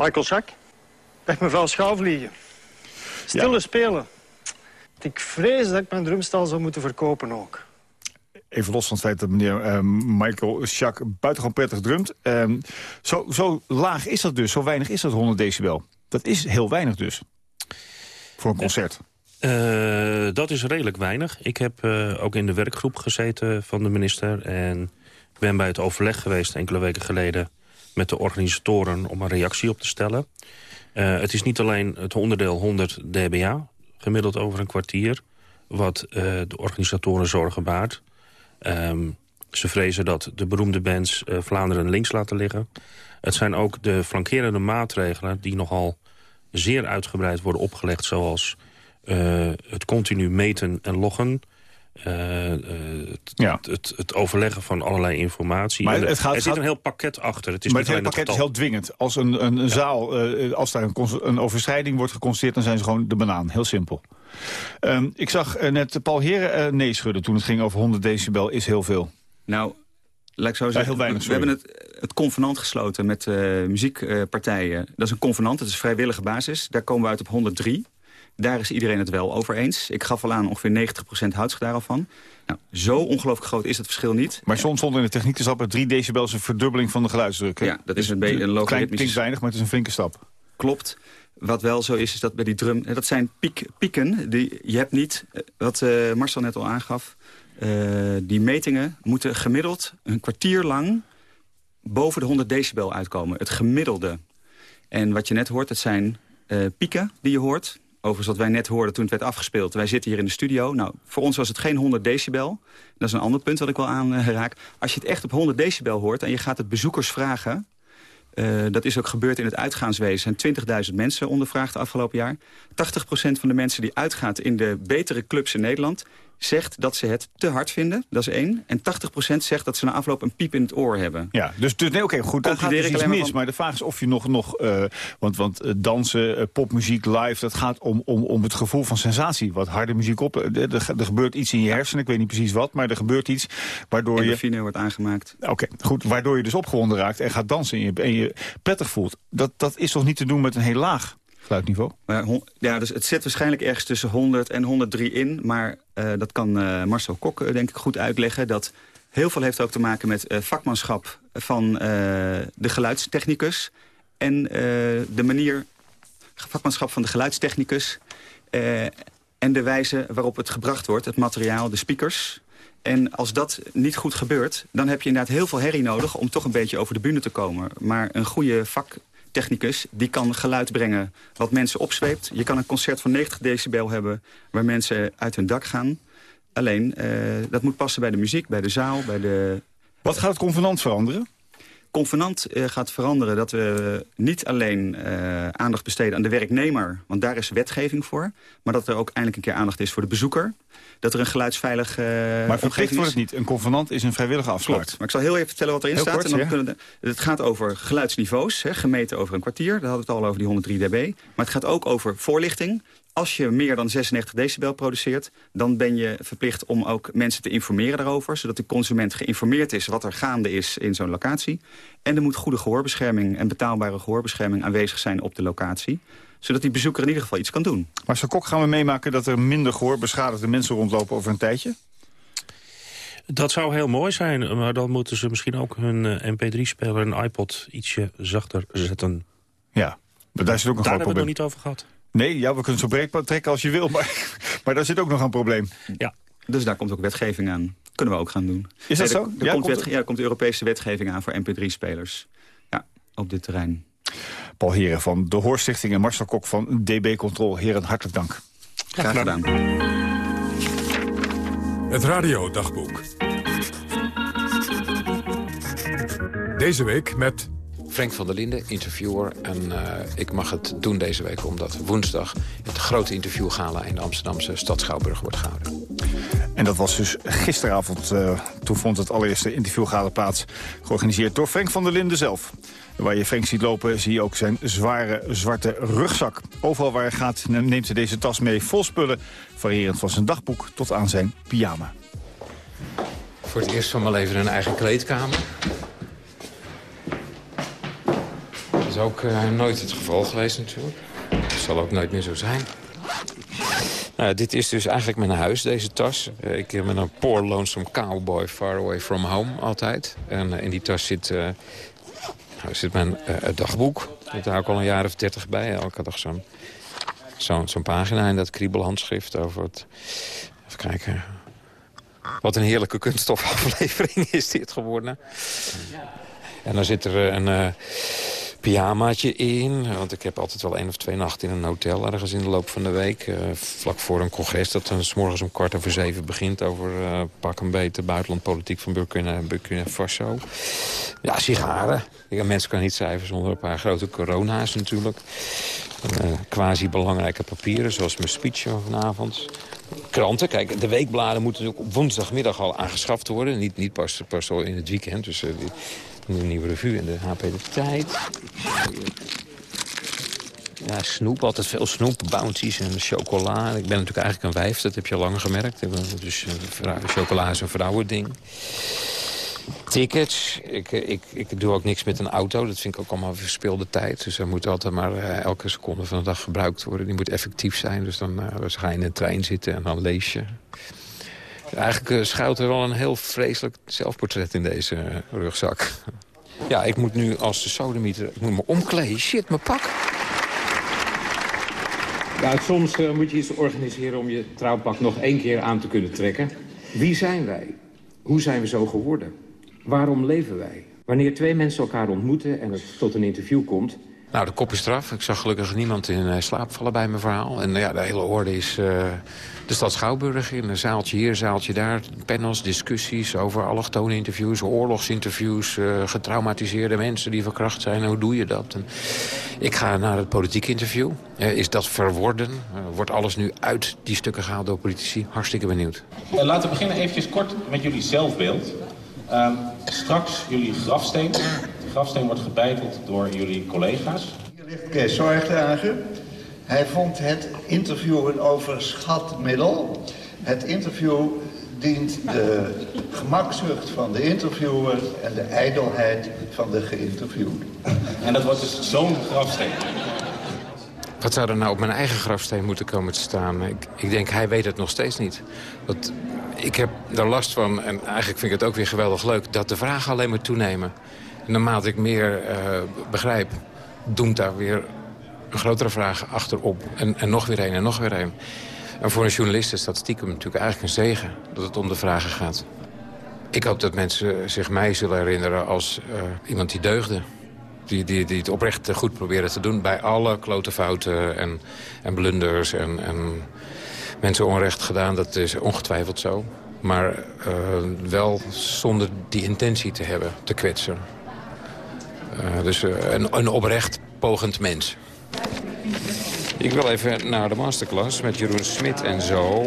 Michael Schack. Dag mevrouw Schouwvliegen. Stille ja. spelen. Ik vrees dat ik mijn drumstel zou moeten verkopen ook. Even los van het feit dat meneer uh, Michael Schack buitengewoon prettig drumt. Uh, zo, zo laag is dat dus, zo weinig is dat 100 decibel. Dat is heel weinig dus, voor een concert. Uh, dat is redelijk weinig. Ik heb uh, ook in de werkgroep gezeten van de minister... en ben bij het overleg geweest enkele weken geleden met de organisatoren om een reactie op te stellen. Uh, het is niet alleen het onderdeel 100 dBA, gemiddeld over een kwartier... wat uh, de organisatoren zorgen baart. Um, ze vrezen dat de beroemde bands uh, Vlaanderen links laten liggen. Het zijn ook de flankerende maatregelen die nogal zeer uitgebreid worden opgelegd... zoals het continu meten en loggen... Uh, uh, het, ja. het, het, overleggen van allerlei informatie. Maar het gaat, er zit een heel pakket achter. Het is maar het hele pakket is heel dwingend. Als een, een, een ja. zaal, uh, als daar een, een, overschrijding wordt geconstateerd... dan zijn ze gewoon de banaan. Heel simpel. Um, ik zag net Paul Heren nee schudden toen het ging over 100 decibel is heel veel. Nou, laat ik zo zeggen. heel weinig, we hebben het, het convenant gesloten met muziekpartijen. dat is een convenant, dat is vrijwillige basis. Daar komen we uit op 103. Daar is iedereen het wel over eens. Ik gaf al aan, ongeveer 90% houdt zich daar al van. Nou, zo ongelooflijk groot is het verschil niet. Maar soms stond in de techniek te stappen 3 decibel is een verdubbeling van de geluidsdruk. Hè? Ja, dat is een beetje een logaritmisch... klinkt weinig, maar het is een flinke stap. Klopt. Wat wel zo is, is dat bij die drum... Dat zijn piek, pieken. Die, je hebt niet, wat uh, Marcel net al aangaf... Uh, die metingen moeten gemiddeld een kwartier lang... boven de 100 decibel uitkomen. Het gemiddelde. En wat je net hoort, het zijn uh, pieken die je hoort Overigens wat wij net hoorden toen het werd afgespeeld. Wij zitten hier in de studio. Nou, voor ons was het geen 100 decibel. Dat is een ander punt wat ik wel aanraak. Als je het echt op 100 decibel hoort en je gaat het bezoekers vragen... Uh, dat is ook gebeurd in het uitgaanswezen. Zijn 20.000 mensen ondervraagd afgelopen jaar. 80% van de mensen die uitgaat in de betere clubs in Nederland zegt dat ze het te hard vinden. Dat is één. En 80% zegt dat ze na afloop een piep in het oor hebben. Ja, dus, dus nee, oké, okay, goed, dat gaat dus iets mis. Van... Maar de vraag is of je nog, nog uh, want, want uh, dansen, uh, popmuziek, live... dat gaat om, om, om het gevoel van sensatie. Wat harde muziek op, er, er gebeurt iets in je hersenen, ik weet niet precies wat... maar er gebeurt iets waardoor Endorfine je... wordt aangemaakt. Oké, okay, goed, waardoor je dus opgewonden raakt en gaat dansen... en je, en je prettig voelt. Dat, dat is toch niet te doen met een heel laag geluidniveau? Ja, dus het zit waarschijnlijk ergens tussen 100 en 103 in. Maar uh, dat kan uh, Marcel Kok uh, denk ik goed uitleggen. Dat Heel veel heeft ook te maken met vakmanschap van de geluidstechnicus... en de manier, vakmanschap van de geluidstechnicus... en de wijze waarop het gebracht wordt, het materiaal, de speakers... En als dat niet goed gebeurt, dan heb je inderdaad heel veel herrie nodig... om toch een beetje over de bühne te komen. Maar een goede vaktechnicus, die kan geluid brengen wat mensen opzweept. Je kan een concert van 90 decibel hebben waar mensen uit hun dak gaan. Alleen, uh, dat moet passen bij de muziek, bij de zaal, bij de... Wat gaat het convenant veranderen? Convenant uh, gaat veranderen dat we niet alleen uh, aandacht besteden aan de werknemer... want daar is wetgeving voor... maar dat er ook eindelijk een keer aandacht is voor de bezoeker dat er een geluidsveilig uh, Maar verplicht wordt het niet. Een convenant is een vrijwillige afspraak. Klopt. Maar ik zal heel even vertellen wat erin heel staat. Kort, en dan ja. kunnen de, het gaat over geluidsniveaus, hè, gemeten over een kwartier. Daar hadden we het al over die 103 dB. Maar het gaat ook over voorlichting. Als je meer dan 96 decibel produceert... dan ben je verplicht om ook mensen te informeren daarover... zodat de consument geïnformeerd is wat er gaande is in zo'n locatie. En er moet goede gehoorbescherming en betaalbare gehoorbescherming aanwezig zijn op de locatie zodat die bezoeker in ieder geval iets kan doen. Maar zo kok gaan we meemaken dat er minder gehoorbeschadigde mensen rondlopen over een tijdje? Dat zou heel mooi zijn, maar dan moeten ze misschien ook hun uh, mp3-speler en iPod ietsje zachter zetten. Ja, maar daar zit ook een daar groot hebben we probleem. het nog niet over gehad. Nee, ja, we kunnen zo breed trekken als je wil, maar, (laughs) maar daar zit ook nog een probleem. Ja. Dus daar komt ook wetgeving aan. Kunnen we ook gaan doen. Is dat nee, zo? Er, Ja, komt, wet, ja, er komt Europese wetgeving aan voor mp3-spelers. Ja, op dit terrein. Paul Heren van de Hoorstichting en Marcel Kok van DB Control. Heren, hartelijk dank. Graag gedaan. Het radiodagboek. Deze week met... Frank van der Linden, interviewer. En eh, ik mag het doen deze week omdat woensdag het grote interviewgala in de Amsterdamse stad Schouwburg wordt gehouden. En dat was dus gisteravond. eh, toen vond het allereerste interviewgala plaats. Georganiseerd door Frank van der Linden zelf. Waar je Frank ziet lopen, zie je ook zijn zware zwarte rugzak. Overal waar hij gaat neemt hij deze tas mee vol spullen. Variërend van zijn dagboek tot aan zijn pyjama. Voor het eerst van mijn leven een eigen kleedkamer. Dat is ook eh, nooit het geval geweest natuurlijk. Dat zal ook nooit meer zo zijn. Nou, dit is dus eigenlijk mijn huis, deze tas. Eh, ik ben een poor lonesome cowboy far away from home altijd. En eh, in die tas zit, eh, nou, zit mijn eh, dagboek. Dat hou ik al een jaar of dertig bij. Elke dag zo'n zo'n zo'n pagina in dat kriebelhandschrift over het... Even kijken. Wat een heerlijke kunststofaflevering (laughs) is dit geworden. En dan zit er eh, een eh, pyjamaatje in. Want ik heb altijd wel één of twee nachten in een hotel ergens in de loop van de week. eh, vlak voor een congres dat dan 's morgens om kwart over zeven begint... over eh, pak een beetje buitenlandpolitiek van Burkina, Burkina Faso. Ja, sigaren. Ja, mensen kan niet schrijven zonder een paar grote corona's natuurlijk. Eh, quasi-belangrijke papieren, zoals mijn speech van vanavond. Kranten, kijk, de weekbladen moeten natuurlijk op woensdagmiddag al aangeschaft worden. Niet, niet pas, pas zo in het weekend. Dus de Nieuwe Revue en de HP De Tijd. Ja, snoep, altijd veel snoep, bounties en chocola. Ik ben natuurlijk eigenlijk een wijf, dat heb je al lang gemerkt. Dus eh, chocola is een vrouwending. Tickets. Ik, ik, ik doe ook niks met een auto. Dat vind ik ook allemaal verspilde tijd. Dus er moet altijd maar eh, elke seconde van de dag gebruikt worden. Die moet effectief zijn. Dus dan, dus ga je in een trein zitten en dan lees je. Eigenlijk eh, schuilt er wel een heel vreselijk zelfportret in deze eh, rugzak. Ja, ik moet nu als de sodemieter... Ik moet me omkleden. Shit, mijn pak. Ja, soms eh, moet je iets organiseren om je trouwpak nog één keer aan te kunnen trekken. Wie zijn wij? Hoe zijn we zo geworden? Waarom leven wij? Wanneer twee mensen elkaar ontmoeten en het tot een interview komt... Nou, de kop is eraf. Ik zag gelukkig niemand in eh, slaap vallen bij mijn verhaal. En ja, de hele orde is eh, de stad Schouwburg in. Een zaaltje hier, een zaaltje daar. Panels, discussies over allochtone interviews, oorlogsinterviews... eh, getraumatiseerde mensen die verkracht zijn. Hoe doe je dat? En ik ga naar het politiek interview. Eh, is dat verworden? Eh, wordt alles nu uit die stukken gehaald door politici? Hartstikke benieuwd. Eh, laten we beginnen eventjes kort met jullie zelfbeeld. Ehm, straks jullie grafsteen. De grafsteen wordt gebeiteld door jullie collega's. Kees Zorgdrager. Hij vond het interview een overschat middel. Het interview dient de gemakzucht van de interviewer en de ijdelheid van de geïnterviewde. En dat wordt dus zo'n grafsteen. wat zou er nou op mijn eigen grafsteen moeten komen te staan? Ik, ik denk, hij weet het nog steeds niet. Dat, ik heb er last van, en eigenlijk vind ik het ook weer geweldig leuk... dat de vragen alleen maar toenemen. Naarmate ik meer uh, begrijp, doemt daar weer een grotere vraag achterop. En, en nog weer een en nog weer een. En voor een journalist is dat stiekem natuurlijk eigenlijk een zegen... dat het om de vragen gaat. Ik hoop dat mensen zich mij zullen herinneren als uh, iemand die deugde. Die, die, die het oprecht goed proberen te doen bij alle klote fouten en, en blunders en, en mensen onrecht gedaan. Dat is ongetwijfeld zo. Maar uh, wel zonder die intentie te hebben, te kwetsen. Uh, dus een, een oprecht pogend mens. Ik wil even naar de masterclass met Jeroen Smit en zo.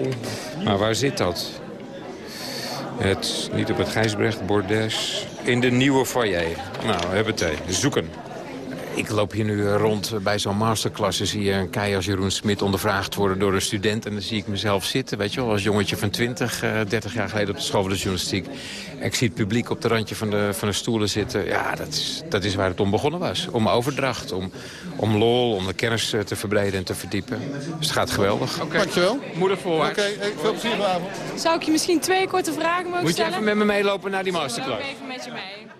Maar waar zit dat? Het, niet op het Gijsbrecht, Bordes. In de nieuwe foyer. Nou, hebben thee. Zoeken. Ik loop hier nu rond bij zo'n masterclass. zie je een kei als Jeroen Smit ondervraagd worden door een student. En dan zie ik mezelf zitten, weet je wel, als jongetje van 20, 30 eh, jaar geleden op de school van de journalistiek. Ik zie het publiek op de randje van de, van de stoelen zitten. Ja, dat is, dat is waar het om begonnen was. Om overdracht, om, om lol, om de kennis eh, te verbreden en te verdiepen. Dus het gaat geweldig. Okay. Dankjewel. Moeder voorwaarts. Oké, okay, veel plezier vanavond. Zou ik je misschien twee korte vragen mogen Moet stellen? Moet je even met me meelopen naar die masterclass? Ik even met je mee.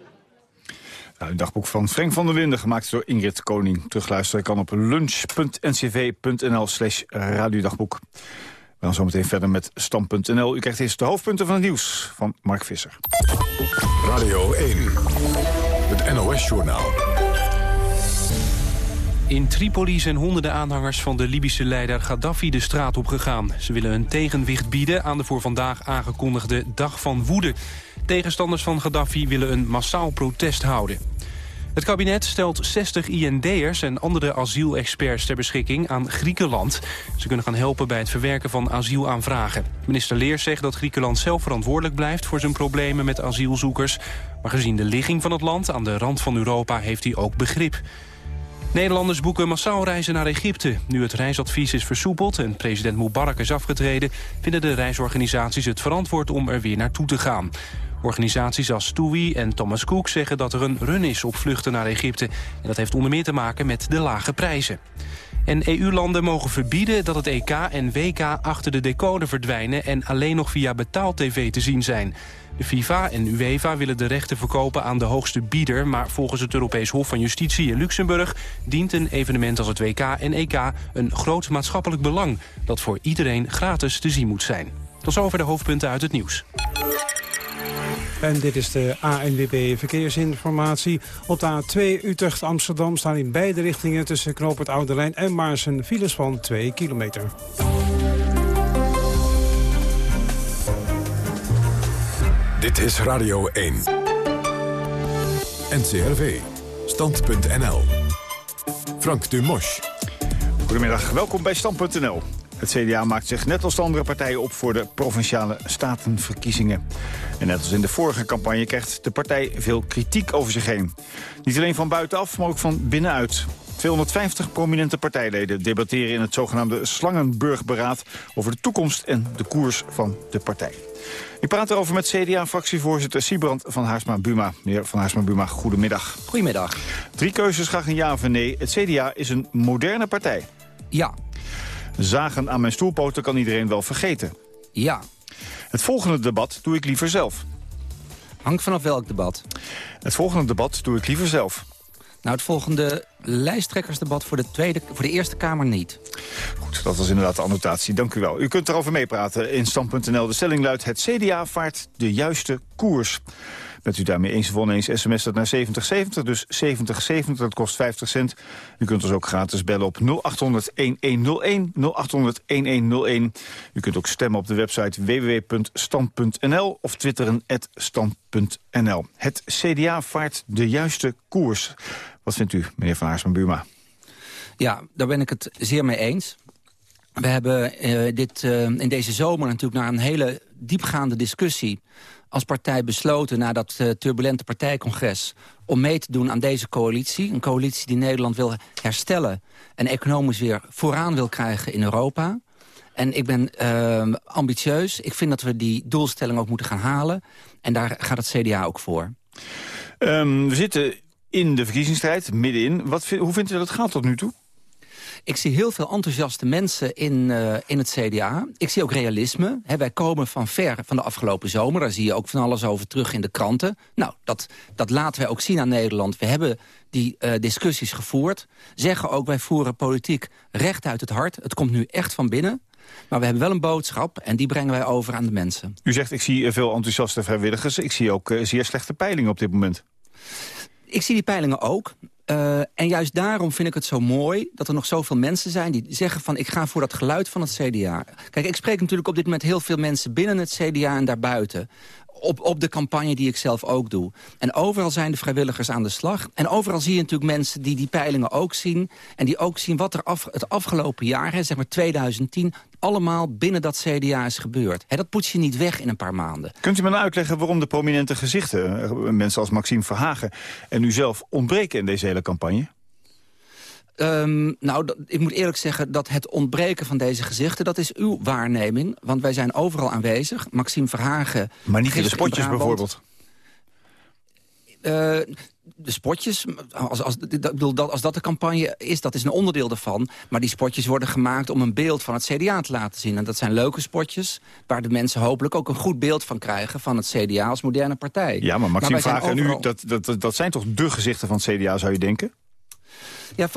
Nou, een dagboek van Frank van der Linden, gemaakt door Ingrid Koning. Terugluisteren kan op lunch.ncv.nl slash radiodagboek. We gaan zo meteen verder met Stam.nl. U krijgt eerst de hoofdpunten van het nieuws van Mark Visser. Radio 1, het NOS-journaal. In Tripoli zijn honderden aanhangers van de Libische leider Gaddafi de straat op gegaan. Ze willen een tegenwicht bieden aan de voor vandaag aangekondigde Dag van Woede. Tegenstanders van Gaddafi willen een massaal protest houden. Het kabinet stelt 60 IND'ers en andere asielexperts ter beschikking aan Griekenland. Ze kunnen gaan helpen bij het verwerken van asielaanvragen. Minister Leers zegt dat Griekenland zelf verantwoordelijk blijft voor zijn problemen met asielzoekers. Maar gezien de ligging van het land aan de rand van Europa heeft hij ook begrip. Nederlanders boeken massaal reizen naar Egypte. Nu het reisadvies is versoepeld en president Mubarak is afgetreden... vinden de reisorganisaties het verantwoord om er weer naartoe te gaan. Organisaties als TUI en Thomas Cook zeggen dat er een run is op vluchten naar Egypte. En dat heeft onder meer te maken met de lage prijzen. En EU-landen mogen verbieden dat het EK en WK achter de decoder verdwijnen... en alleen nog via betaal-tv te zien zijn. De FIFA en UEFA willen de rechten verkopen aan de hoogste bieder... maar volgens het Europees Hof van Justitie in Luxemburg... dient een evenement als het WK en EK een groot maatschappelijk belang... dat voor iedereen gratis te zien moet zijn. Tot zover de hoofdpunten uit het nieuws. En dit is de ANWB Verkeersinformatie. Op de A2 Utrecht-Amsterdam staan in beide richtingen... tussen Knoop het Oude Lijn en Maarsen files van 2 kilometer. Dit is Radio 1. NCRV. Stand.nl. Frank Dumosch. Goedemiddag, welkom bij Stand.nl. Het CDA maakt zich net als de andere partijen op voor de provinciale statenverkiezingen. En net als in de vorige campagne krijgt de partij veel kritiek over zich heen. Niet alleen van buitenaf, maar ook van binnenuit. 250 prominente partijleden debatteren in het zogenaamde Slangenburgberaad... over de toekomst en de koers van de partij. Ik praat erover met CDA-fractievoorzitter Siebrand van Haarsma-Buma. Meneer van Haarsma-Buma, goedemiddag. Goedemiddag. Drie keuzes, graag een ja of een nee. Het CDA is een moderne partij. Ja. Zagen aan mijn stoelpoten kan iedereen wel vergeten. Ja. Het volgende debat doe ik liever zelf. Hangt vanaf welk debat? Het volgende debat doe ik liever zelf. Nou, het volgende lijsttrekkersdebat voor de, tweede, voor de Eerste Kamer niet. Goed, dat was inderdaad de annotatie. Dank u wel. U kunt erover meepraten in Stand.nl. De stelling luidt, het CDA vaart de juiste koers. Bent u daarmee eens of oneens, sms dat naar 7070, dus 7070, dat kost 50 cent. U kunt ons ook gratis bellen op 0800-1101, 0800-1101. U kunt ook stemmen op de website www.stand.nl of twitteren stand.nl. Het CDA vaart de juiste koers. Wat vindt u, meneer Van Buma? Ja, daar ben ik het zeer mee eens. We hebben uh, dit, uh, in deze zomer natuurlijk na een hele diepgaande discussie als partij besloten na dat uh, turbulente partijcongres... om mee te doen aan deze coalitie. Een coalitie die Nederland wil herstellen... en economisch weer vooraan wil krijgen in Europa. En ik ben uh, ambitieus. Ik vind dat we die doelstelling ook moeten gaan halen. En daar gaat het CDA ook voor. Um, we zitten in de verkiezingsstrijd, middenin. Wat, hoe vindt u dat het gaat tot nu toe? Ik zie heel veel enthousiaste mensen in, uh, in het CDA. Ik zie ook realisme. He, wij komen van ver van de afgelopen zomer. Daar zie je ook van alles over terug in de kranten. Nou, dat, dat laten wij ook zien aan Nederland. We hebben die uh, discussies gevoerd. Zeggen ook, wij voeren politiek recht uit het hart. Het komt nu echt van binnen. Maar we hebben wel een boodschap en die brengen wij over aan de mensen. U zegt, ik zie veel enthousiaste vrijwilligers. Ik zie ook uh, zeer slechte peilingen op dit moment. Ik zie die peilingen ook. Uh, en juist daarom vind ik het zo mooi dat er nog zoveel mensen zijn... die zeggen van ik ga voor dat geluid van het CDA. Kijk, ik spreek natuurlijk op dit moment heel veel mensen binnen het CDA en daarbuiten op, op de campagne die ik zelf ook doe. En overal zijn de vrijwilligers aan de slag. En overal zie je natuurlijk mensen die die peilingen ook zien... en die ook zien wat er af, het afgelopen jaar, hè, zeg maar 2010... allemaal binnen dat CDA is gebeurd. Hè, dat poets je niet weg in een paar maanden. Kunt u me nou uitleggen waarom de prominente gezichten... Eh, mensen als Maxime Verhagen en u zelf ontbreken in deze hele campagne? Um, nou, ik moet eerlijk zeggen dat het ontbreken van deze gezichten... dat is uw waarneming, want wij zijn overal aanwezig. Maxime Verhagen... Maar niet in de spotjes bijvoorbeeld? Uh, de spotjes, als, als, dat, als dat de campagne is, dat is een onderdeel daarvan. Maar die spotjes worden gemaakt om een beeld van het CDA te laten zien. En dat zijn leuke spotjes, waar de mensen hopelijk ook een goed beeld van krijgen... van het CDA als moderne partij. Ja, maar Maxime Verhagen en u, dat, dat, dat zijn toch de gezichten van het CDA, zou je denken? Ja,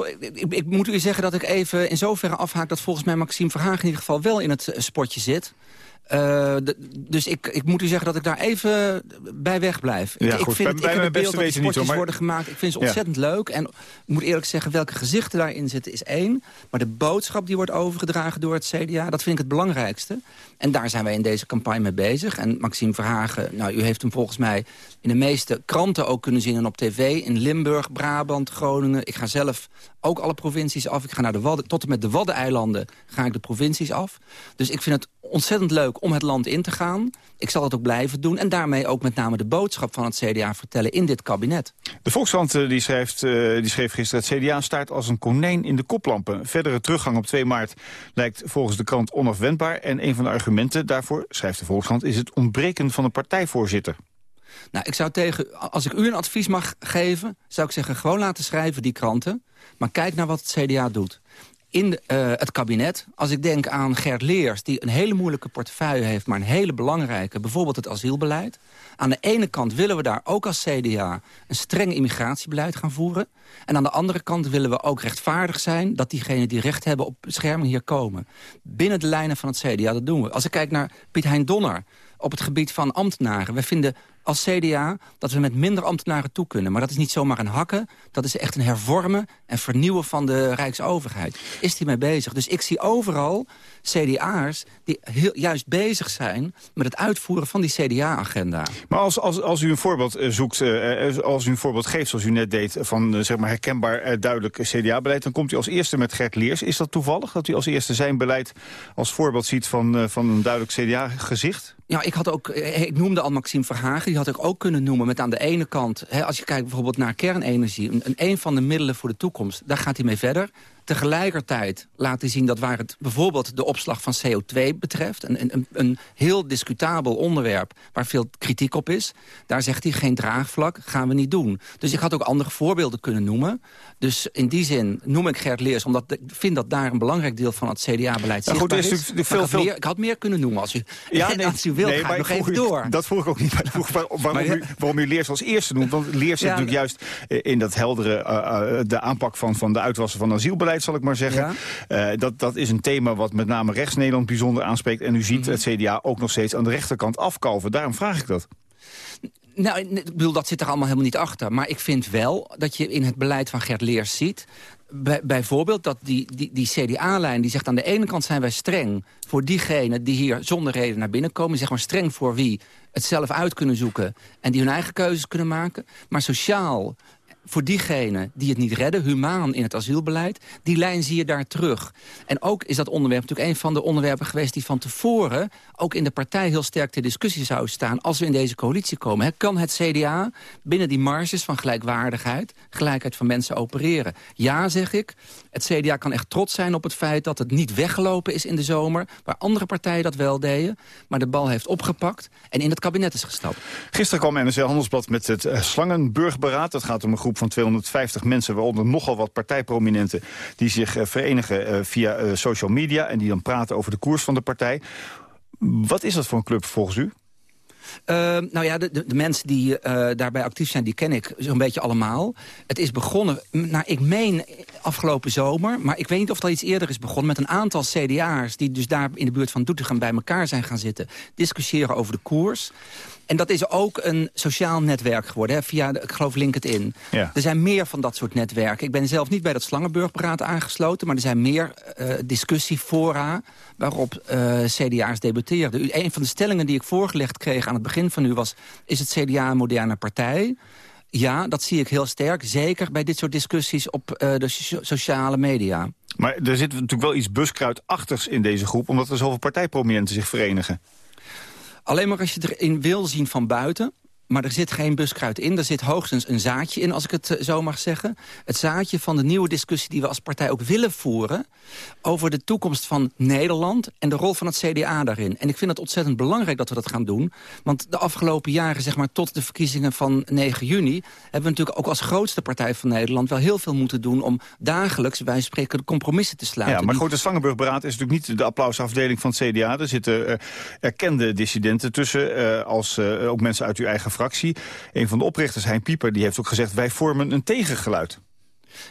ik, moet u zeggen dat ik even in zoverre afhaak... dat volgens mij Maxime Verhagen in ieder geval wel in het spotje zit. Uh, dus ik, ik moet u zeggen dat ik daar even bij wegblijf. Ja, ik, goed, vind bij, het, ik bij beeld dat de spotjes worden gemaakt. Ik vind ze ontzettend leuk. En ik moet eerlijk zeggen, welke gezichten daarin zitten is één. Maar de boodschap die wordt overgedragen door het CDA... dat vind ik het belangrijkste. En daar zijn wij in deze campagne mee bezig. En Maxime Verhagen, nou, u heeft hem volgens mij... in de meeste kranten ook kunnen zien en op tv. In Limburg, Brabant, Groningen. Ik ga zelf ook alle provincies af. Ik ga naar de Wadden, tot en met de Waddeneilanden ga ik de provincies af. Dus ik vind het ontzettend leuk om het land in te gaan. Ik zal het ook blijven doen. En daarmee ook met name de boodschap van het CDA vertellen in dit kabinet. De Volkskrant eh, die schrijft, uh, die schreef gisteren... het CDA staart als een konijn in de koplampen. Verdere teruggang op 2 maart lijkt volgens de krant onafwendbaar. En een van de argumenten daarvoor, schrijft de Volkskrant... is het ontbreken van een partijvoorzitter. Nou, ik zou tegen, als ik u een advies mag geven... zou ik zeggen, gewoon laten schrijven die kranten. Maar kijk naar wat het CDA doet in uh, het kabinet. Als ik denk aan Gert Leers, die een hele moeilijke portefeuille heeft... maar een hele belangrijke, bijvoorbeeld het asielbeleid. Aan de ene kant willen we daar ook als CDA... een streng immigratiebeleid gaan voeren. En aan de andere kant willen we ook rechtvaardig zijn... dat diegenen die recht hebben op bescherming hier komen. Binnen de lijnen van het CDA, dat doen we. Als ik kijk naar Piet Hein Donner op het gebied van ambtenaren. We vinden als CDA dat we met minder ambtenaren toe kunnen. Maar dat is niet zomaar een hakken. Dat is echt een hervormen en vernieuwen van de Rijksoverheid. Is die mee bezig? Dus ik zie overal CDA'ers die heel, juist bezig zijn... met het uitvoeren van die CDA-agenda. Maar als, als, als u een voorbeeld eh, zoekt, eh, eh, als u een voorbeeld geeft zoals u net deed... van zeg maar herkenbaar duidelijk CDA-beleid... dan komt u als eerste met Gert Leers. Is dat toevallig dat u als eerste zijn beleid als voorbeeld ziet... van, van een duidelijk CDA-gezicht? Ja, ik had ook, ik noemde al Maxime Verhagen, die had ik ook kunnen noemen met aan de ene kant, hè, als je kijkt bijvoorbeeld naar kernenergie, een, een van de middelen voor de toekomst, daar gaat hij mee verder. Tegelijkertijd laat hij zien dat waar het bijvoorbeeld de opslag van CO2 betreft... een, een, een heel discutabel onderwerp waar veel kritiek op is... daar zegt hij geen draagvlak, gaan we niet doen. Dus ik had ook andere voorbeelden kunnen noemen. Dus in die zin noem ik Gert Leers... omdat ik vind dat daar een belangrijk deel van het CDA-beleid ja, goed, is. is. Veel, ik, had meer, ik, had meer, kunnen noemen als u, ja, (laughs) nee, als u wil, nee, ga nog even door. Dat vroeg ik ook niet. Maar vroeg waarom, u, waarom u Leers als eerste noemt. Want Leers zit natuurlijk juist in dat heldere... Uh, uh, de aanpak van, van de uitwassen van asielbeleid zal ik maar zeggen. Uh, dat, dat is een thema wat met name rechts Nederland bijzonder aanspreekt. En u ziet mhm. het CDA ook nog steeds aan de rechterkant afkalven. Daarom vraag ik dat. Nou, ik bedoel, dat zit er allemaal helemaal niet achter. Maar ik vind wel dat je in het beleid van Gert Leers ziet... Bij, bijvoorbeeld dat die, die, die CDA-lijn die zegt... aan de ene kant zijn wij streng voor diegenen die hier zonder reden naar binnen komen. Zeg maar streng voor wie het zelf uit kunnen zoeken... en die hun eigen keuzes kunnen maken. Maar sociaal voor diegenen die het niet redden, humaan in het asielbeleid... die lijn zie je daar terug. En ook is dat onderwerp natuurlijk een van de onderwerpen geweest... die van tevoren ook in de partij heel sterk ter discussie zou staan... als we in deze coalitie komen. kan het CDA binnen die marges van gelijkwaardigheid... gelijkheid van mensen opereren? Ja, zeg ik. Het CDA kan echt trots zijn op het feit dat het niet weggelopen is in de zomer... waar andere partijen dat wel deden, maar de bal heeft opgepakt... en in het kabinet is gestapt. Gisteren kwam NRC Handelsblad met het uh, Slangenburgberaad. Dat gaat om een groep van 250 mensen... waaronder nogal wat partijprominenten... die zich verenigen via social media... en die dan praten over de koers van de partij. Wat is dat voor een club volgens u? Uh, nou ja, de, de, de mensen die uh, daarbij actief zijn, die ken ik zo'n beetje allemaal. Het is begonnen, nou, ik meen afgelopen zomer... maar ik weet niet of dat iets eerder is begonnen... met een aantal CDA'ers die dus daar in de buurt van Doetinchem bij elkaar zijn gaan zitten... discussiëren over de koers. En dat is ook een sociaal netwerk geworden, hè, via, de, ik geloof LinkedIn. Ja. Er zijn meer van dat soort netwerken. Ik ben zelf niet bij dat Slangenburgberaad aangesloten... maar er zijn meer uh, discussiefora waarop uh, CDA's debatteerden. Een van de stellingen die ik voorgelegd kreeg aan het begin van u was... is het CDA een moderne partij? Ja, dat zie ik heel sterk. Zeker bij dit soort discussies op uh, de so sociale media. Maar er zit natuurlijk wel iets buskruidachtigs in deze groep... omdat er zoveel partijprominenten zich verenigen. Alleen maar als je erin wil zien van buiten... Maar er zit geen buskruid in. Er zit hoogstens een zaadje in, als ik het eh, zo mag zeggen. Het zaadje van de nieuwe discussie die we als partij ook willen voeren... over de toekomst van Nederland en de rol van het CDA daarin. En ik vind het ontzettend belangrijk dat we dat gaan doen. Want de afgelopen jaren, zeg maar tot de verkiezingen van 9 juni... hebben we natuurlijk ook als grootste partij van Nederland... wel heel veel moeten doen om dagelijks, wij spreken, compromissen te sluiten. Ja, maar goed, de Slangenburgberaad is natuurlijk niet de applausafdeling van het CDA. Er zitten uh, erkende dissidenten tussen, uh, als uh, ook mensen uit uw eigen fractie. Een van de oprichters, Hein Pieper, die heeft ook gezegd... wij vormen een tegengeluid.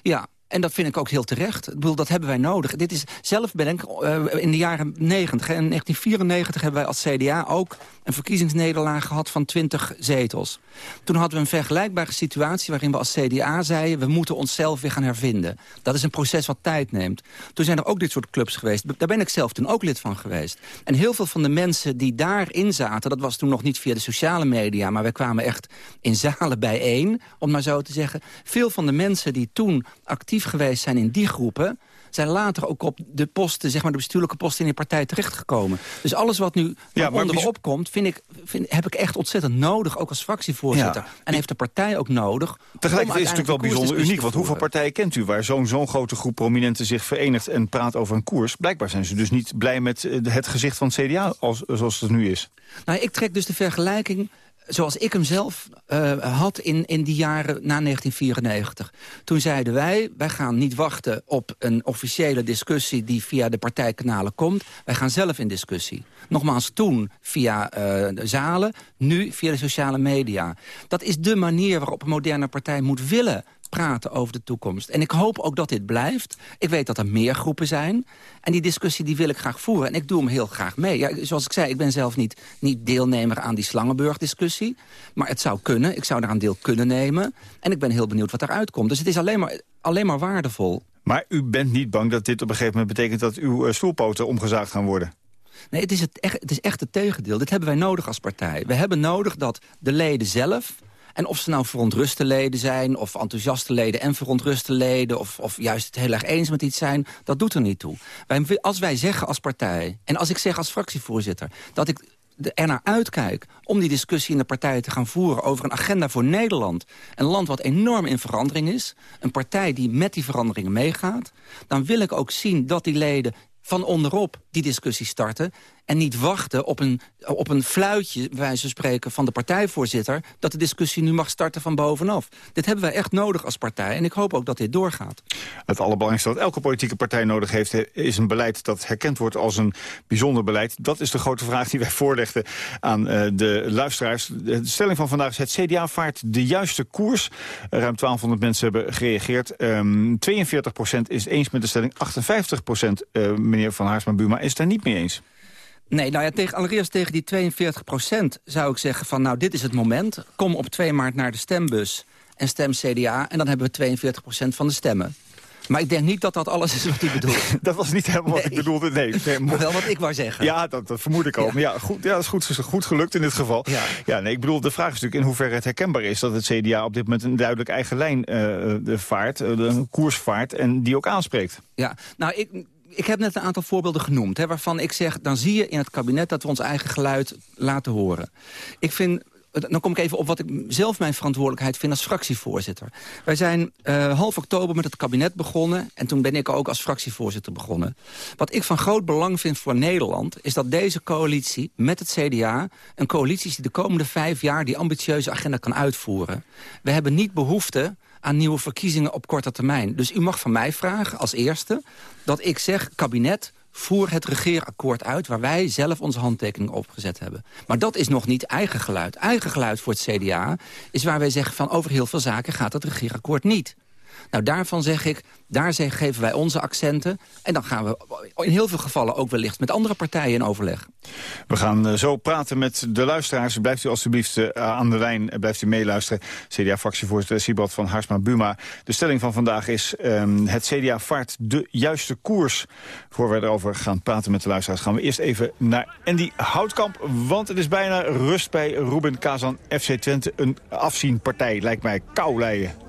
Ja, en dat vind ik ook heel terecht. Ik bedoel, dat hebben wij nodig. Dit is, zelf ben ik uh, in de jaren 90, in 1994 hebben wij als CDA ook een verkiezingsnederlaag gehad van 20 zetels. Toen hadden we een vergelijkbare situatie waarin we als CDA zeiden... we moeten onszelf weer gaan hervinden. Dat is een proces wat tijd neemt. Toen zijn er ook dit soort clubs geweest. Daar ben ik zelf toen ook lid van geweest. En heel veel van de mensen die daarin zaten... dat was toen nog niet via de sociale media... maar wij kwamen echt in zalen bijeen, om maar zo te zeggen. Veel van de mensen die toen actief geweest zijn in die groepen zijn later ook op de posten, zeg maar de bestuurlijke posten in de partij terechtgekomen. Dus alles wat nu ja, onderop komt, vind ik, vind, heb ik echt ontzettend nodig, ook als fractievoorzitter. Ja. En heeft de partij ook nodig. Tegelijkertijd is het natuurlijk wel bijzonder uniek, want hoeveel partijen kent u waar zo'n zo'n grote groep prominenten zich verenigt en praat over een koers? Blijkbaar zijn ze dus niet blij met eh, het gezicht van het CDA als, zoals het nu is. Nou, ik trek dus de vergelijking zoals ik hem zelf uh, had in, in die jaren na 1994. Toen zeiden wij, wij gaan niet wachten op een officiële discussie... die via de partijkanalen komt. Wij gaan zelf in discussie. Nogmaals, toen via uh, zalen, nu via de sociale media. Dat is de manier waarop een moderne partij moet willen praten over de toekomst. En ik hoop ook dat dit blijft. Ik weet dat er meer groepen zijn. En die discussie die wil ik graag voeren. En ik doe hem heel graag mee. Ja, zoals ik zei, ik ben zelf niet, niet deelnemer aan die Slangenburg-discussie. Maar het zou kunnen. Ik zou een deel kunnen nemen. En ik ben heel benieuwd wat eruit komt. Dus het is alleen maar, alleen maar waardevol. Maar u bent niet bang dat dit op een gegeven moment betekent... dat uw uh, stoelpoten omgezaagd gaan worden? Nee, het is, het, echt, het is echt het tegendeel. Dit hebben wij nodig als partij. We hebben nodig dat de leden zelf en of ze nou verontruste leden zijn, of enthousiaste leden en verontruste leden... Of, of juist het heel erg eens met iets zijn, dat doet er niet toe. Wij, als wij zeggen als partij, en als ik zeg als fractievoorzitter... dat ik er naar uitkijk om die discussie in de partij te gaan voeren... over een agenda voor Nederland. Een land wat enorm in verandering is. Een partij die met die veranderingen meegaat. Dan wil ik ook zien dat die leden van onderop die discussie starten... en niet wachten op een, op een fluitje, van spreken, van de partijvoorzitter... dat de discussie nu mag starten van bovenaf. Dit hebben wij echt nodig als partij en ik hoop ook dat dit doorgaat. Het allerbelangrijkste wat elke politieke partij nodig heeft... is een beleid dat herkend wordt als een bijzonder beleid. Dat is de grote vraag die wij (laughs) voorlegden aan uh, de luisteraars. De stelling van vandaag is het CDA vaart de juiste koers. Ruim 1200 mensen hebben gereageerd. Um, 42% is eens met de stelling, 58% uh, meneer Van Haarsma-Buma is het daar niet mee eens. Nee, nou ja, tegen, allereerst tegen die 42 procent zou ik zeggen van... nou, dit is het moment. Kom op 2 maart naar de stembus en stem CDA... en dan hebben we 42 procent van de stemmen. Maar ik denk niet dat dat alles is wat u bedoelt. (laughs) dat was niet helemaal wat ik bedoelde, nee. (laughs) nee maar wel wat ik wou zeggen. Ja, dat, dat vermoed ik al. Ja. Maar ja, goed, ja, dat is goed, goed gelukt in dit geval. Ja. ja, nee, ik bedoel, de vraag is natuurlijk in hoeverre het herkenbaar is... dat het CDA op dit moment een duidelijk eigen lijn uh, vaart, uh, een koers vaart... en die ook aanspreekt. Ja, nou, ik, ik heb net een aantal voorbeelden genoemd... Hè, waarvan ik zeg, dan zie je in het kabinet dat we ons eigen geluid laten horen. Ik vind dan kom ik even op wat ik zelf mijn verantwoordelijkheid vind als fractievoorzitter. Wij zijn uh, half oktober met het kabinet begonnen... en toen ben ik ook als fractievoorzitter begonnen. Wat ik van groot belang vind voor Nederland... is dat deze coalitie met het CDA... een coalitie is die de komende vijf jaar die ambitieuze agenda kan uitvoeren. We hebben niet behoefte aan nieuwe verkiezingen op korte termijn. Dus u mag van mij vragen als eerste dat ik zeg... kabinet, voer het regeerakkoord uit... waar wij zelf onze handtekening op gezet hebben. Maar dat is nog niet eigen geluid. Eigen geluid voor het CDA is waar wij zeggen... van over heel veel zaken gaat het regeerakkoord niet. Nou, daarvan zeg ik, daar geven wij onze accenten. En dan gaan we in heel veel gevallen ook wellicht met andere partijen in overleg. We gaan eh, zo praten met de luisteraars. Blijft u alstublieft eh, aan de lijn, uh, blijft u meeluisteren. CDA-fractievoorzitter Sibad van Haarsma-Buma. De stelling van vandaag is, um, het CDA vaart de juiste koers. Voor we erover gaan praten met de luisteraars... gaan we eerst even naar Andy Houtkamp. Want het is bijna rust bij Ruben Kazan FC Twente. Een afzienpartij, lijkt mij kou leien.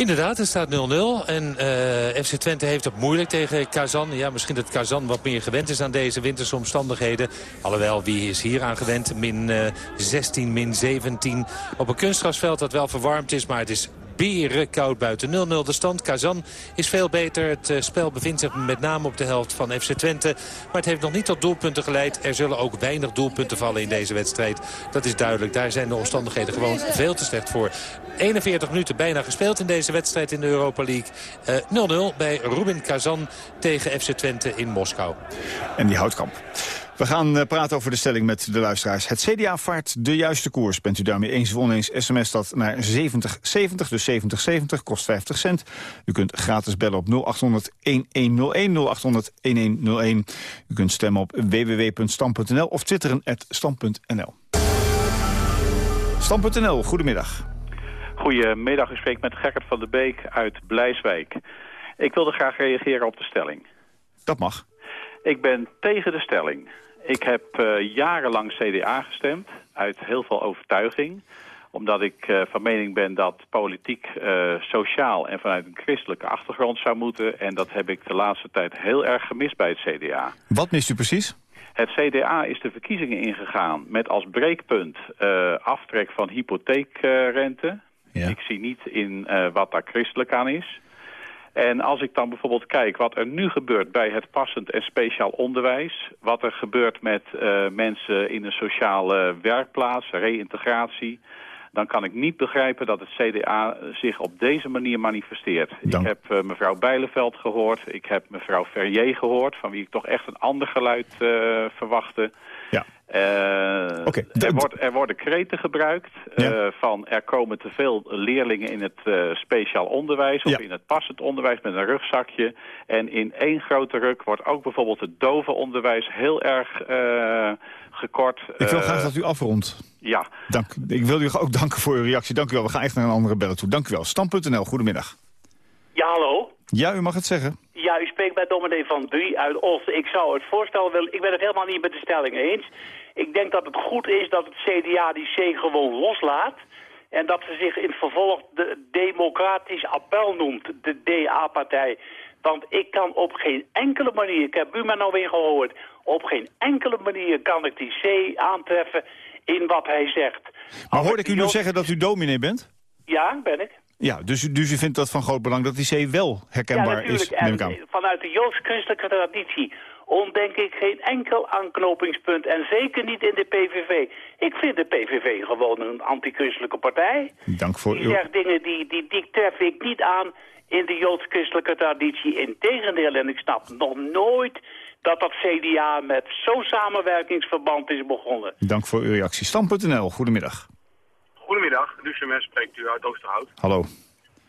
Inderdaad, het staat 0-0. En uh, FC Twente heeft het moeilijk tegen Kazan. Ja, misschien dat Kazan wat meer gewend is aan deze winterse omstandigheden. Alhoewel, wie is hier aan gewend? Min uh, 16, min 17. Op een kunstgrasveld dat wel verwarmd is, maar het is beren koud buiten. 0-0 de stand. Kazan is veel beter. Het uh, spel bevindt zich met name op de helft van FC Twente. Maar het heeft nog niet tot doelpunten geleid. Er zullen ook weinig doelpunten vallen in deze wedstrijd. Dat is duidelijk. Daar zijn de omstandigheden gewoon veel te slecht voor. 41 minuten bijna gespeeld in deze wedstrijd in de Europa League. 0-0 uh, bij Rubin Kazan tegen FC Twente in Moskou. En die houtkamp. We gaan uh, praten over de stelling met de luisteraars. Het CDA vaart de juiste koers. Bent u daarmee eens of oneens, sms dat naar 7070, dus 7070, kost 50 cent. U kunt gratis bellen op 0800-1101, 0800-1101. U kunt stemmen op www.stam.nl of twitteren at stam.nl. Stam.nl, goedemiddag. Goedemiddag, u spreekt met Gerrit van der Beek uit Blijswijk. Ik wilde graag reageren op de stelling. Dat mag. Ik ben tegen de stelling. Ik heb uh, jarenlang CDA gestemd, uit heel veel overtuiging. Omdat ik uh, van mening ben dat politiek uh, sociaal en vanuit een christelijke achtergrond zou moeten. En dat heb ik de laatste tijd heel erg gemist bij het CDA. Wat mist u precies? Het CDA is de verkiezingen ingegaan met als breekpunt aftrek van hypotheekrente. Ja. Ik zie niet in wat daar christelijk aan is. En als ik dan bijvoorbeeld kijk wat er nu gebeurt bij het passend en speciaal onderwijs... wat er gebeurt met uh, mensen in een sociale werkplaats, reïntegratie... dan kan ik niet begrijpen dat het CDA zich op deze manier manifesteert. Dank. Ik heb uh, mevrouw Bijleveld gehoord, ik heb mevrouw Ferrier gehoord... van wie ik toch echt een ander geluid uh, verwachtte... Uh, okay. er, wordt, er, worden kreten gebruikt ja. uh, van er komen te veel leerlingen in het uh, speciaal onderwijs of ja. in het passend onderwijs met een rugzakje. En in één grote ruk wordt ook bijvoorbeeld het dove onderwijs heel erg gekort. Ik wil graag dat u afrondt. Ja. Dank. Ik wil u ook danken voor uw reactie. Dank u wel. We gaan echt naar een andere bellen toe. Dank u wel. Stam.nl, goedemiddag. Ja, hallo. Ja, u mag het zeggen. Ja, u spreekt bij dominee van Drie uit Os. Ik zou het voorstel willen... Ik ben het helemaal niet met de stelling eens. Ik denk dat het goed is dat het CDA die C gewoon loslaat. En dat ze zich in het vervolg de Democratisch Appel noemt, de DA-partij. Want ik kan op geen enkele manier, ik heb u maar nou weer gehoord... op geen enkele manier kan ik die C aantreffen in wat hij zegt. Maar hoorde ik u nu zeggen dat u dominee bent? Ja, ben ik. Ja, dus, dus u vindt dat van groot belang dat die C wel herkenbaar ja, is, neem ik aan. vanuit de joods-christelijke traditie ontdenk ik geen enkel aanknopingspunt. En zeker niet in de PVV. Ik vind de PVV gewoon een antichristelijke partij. Dank voor die zegt dingen die, die, die tref ik niet aan in de joods-christelijke traditie. Integendeel, en ik snap nog nooit dat dat CDA met zo'n samenwerkingsverband is begonnen. Dank voor uw reactie. Stam.nl, goedemiddag. Goedemiddag, Lucien spreekt u uit Oosterhout. Hallo.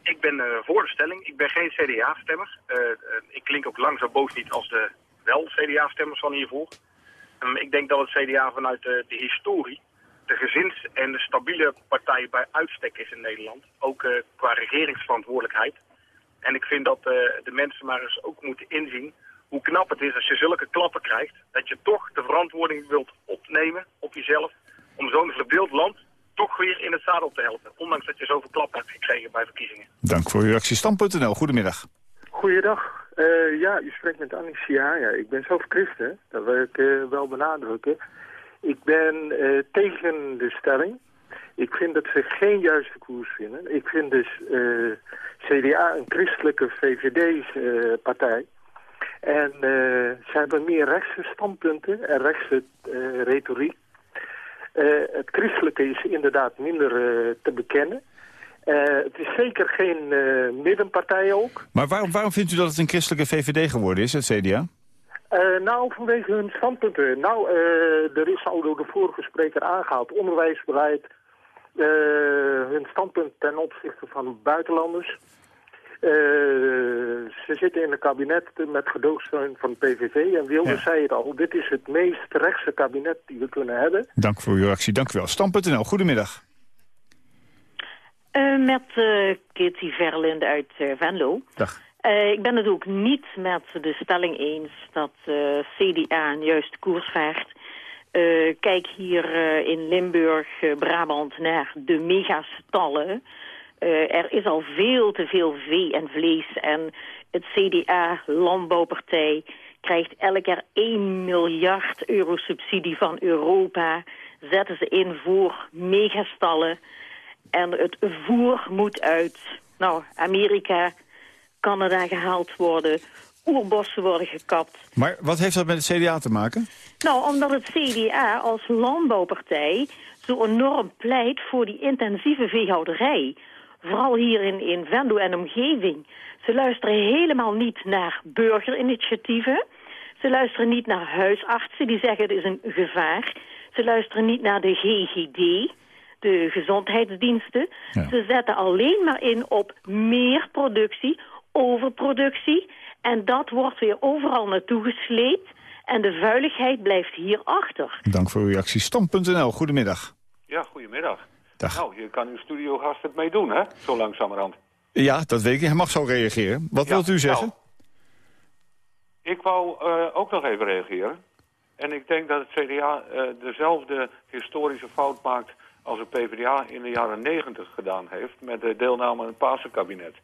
Ik ben uh, voor de stelling. Ik ben geen CDA-stemmer. Uh, uh, ik klink ook lang zo boos niet als de wel CDA-stemmers van hiervoor. Um, ik denk dat het CDA vanuit de, de historie de gezins- en de stabiele partij bij uitstek is in Nederland. Ook uh, qua regeringsverantwoordelijkheid. En ik vind dat uh, de mensen maar eens ook moeten inzien hoe knap het is als je zulke klappen krijgt. Dat je toch de verantwoording wilt opnemen op jezelf om zo'n verdeeld land toch weer in het zadel te helpen. Ondanks dat je zoveel klappen hebt gekregen bij verkiezingen. Dank voor uw reactie. Stam.nl, goedemiddag. Goeiedag. Uh, ja, u spreekt met Anicia. Ja, ik ben zelf christen, dat wil ik uh, wel benadrukken. Ik ben uh, tegen de stelling. Ik vind dat ze geen juiste koers vinden. Ik vind dus CDA een christelijke VVD-partij. En ze hebben meer rechtse standpunten en rechtse retoriek. het christelijke is inderdaad minder te bekennen. Het is zeker geen middenpartij ook. Maar waarom, waarom vindt u dat het een christelijke VVD geworden is, het CDA? nou, vanwege hun standpunten. Nou, er is al door de vorige spreker aangehaald. Onderwijsbeleid, hun standpunt ten opzichte van buitenlanders. ze zitten in een kabinet met gedoogsteun van PVV. En Wilders ja. zei het al, dit is het meest rechtse kabinet die we kunnen hebben. Dank voor uw reactie, dank u wel. Stam.nl, goedemiddag. Uh, met uh, Kitty Verlinde uit uh, Venlo. Dag. ik ben het ook niet met de stelling eens dat CDA een juiste koers vaart. kijk hier in Limburg, Brabant naar de megastallen. er is al veel te veel vee en vlees en het CDA, Landbouwpartij, krijgt elk jaar 1 miljard euro subsidie van Europa. Zetten ze in voor megastallen. En het voer moet uit nou, Amerika, Canada gehaald worden. Oerbossen worden gekapt. Maar wat heeft dat met het CDA te maken? Nou, omdat het CDA als landbouwpartij zo enorm pleit voor die intensieve veehouderij. Vooral hier in, in Venlo en omgeving. Ze luisteren helemaal niet naar burgerinitiatieven. Ze luisteren niet naar huisartsen die zeggen het is een gevaar. Ze luisteren niet naar de GGD, de gezondheidsdiensten. Ze zetten alleen maar in op meer productie, overproductie. En dat wordt weer overal naartoe gesleept. En de vuiligheid blijft hier achter. Dank voor uw reactie. Stam.nl, goedemiddag. Ja, goedemiddag. Dag. Nou, je kan uw studiogast het mee doen, hè? Zo langzamerhand. Ja, dat weet ik. Hij mag zo reageren. Wat wilt u zeggen? Nou, ik wou uh, ook nog even reageren. En ik denk dat het CDA uh, dezelfde historische fout maakt als de PvdA in de jaren negentig gedaan heeft met de deelname aan het Pasenkabinet.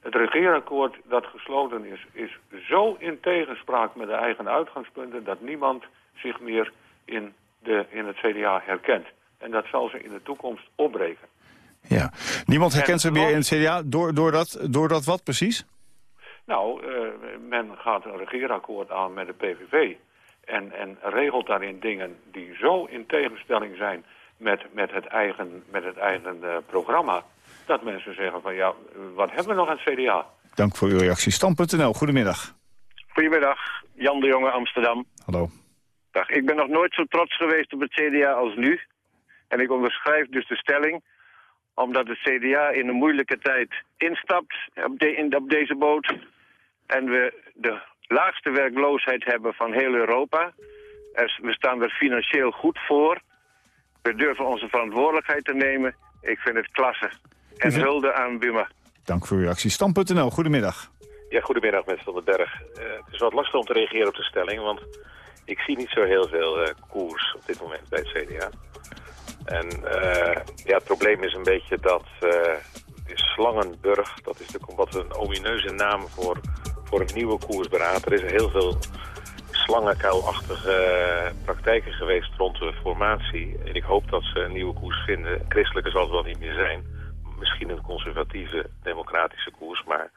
Het regeerakkoord dat gesloten is, is zo in tegenspraak met de eigen uitgangspunten dat niemand zich meer in, de, in het CDA herkent. En dat zal ze in de toekomst opbreken. Ja, niemand herkent zich meer in het CDA door, door, dat, door dat wat precies? Nou, uh, men gaat een regeerakkoord aan met de PVV. En, en regelt daarin dingen die zo in tegenstelling zijn met, met het eigen, met het eigen uh, programma. Dat mensen zeggen van ja, wat hebben we nog aan het CDA? Dank voor uw reactie. Stam.nl, goedemiddag. Goedemiddag, Jan de Jonge, Amsterdam. Hallo. Dag, ik ben nog nooit zo trots geweest op het CDA als nu. En ik onderschrijf dus de stelling omdat het CDA in een moeilijke tijd instapt op, de, in, op deze boot. En we de laagste werkloosheid hebben van heel Europa. Er, we staan er financieel goed voor. We durven onze verantwoordelijkheid te nemen. Ik vind het klasse. En hulde aan Buma. Dank voor uw reactie. Stam.nl, goedemiddag. Ja, goedemiddag mensen van den Berg. Uh, het is wat lastig om te reageren op de stelling, want ik zie niet zo heel veel uh, koers op dit moment bij het CDA. En uh, ja, het probleem is een beetje dat de Slangenburg, dat is de, wat een omineuze naam voor, voor een nieuwe koersberaad. Er is heel veel slangenkuilachtige praktijken geweest rond de formatie. En ik hoop dat ze een nieuwe koers vinden. Christelijke zal het wel niet meer zijn. Misschien een conservatieve, democratische koers, maar...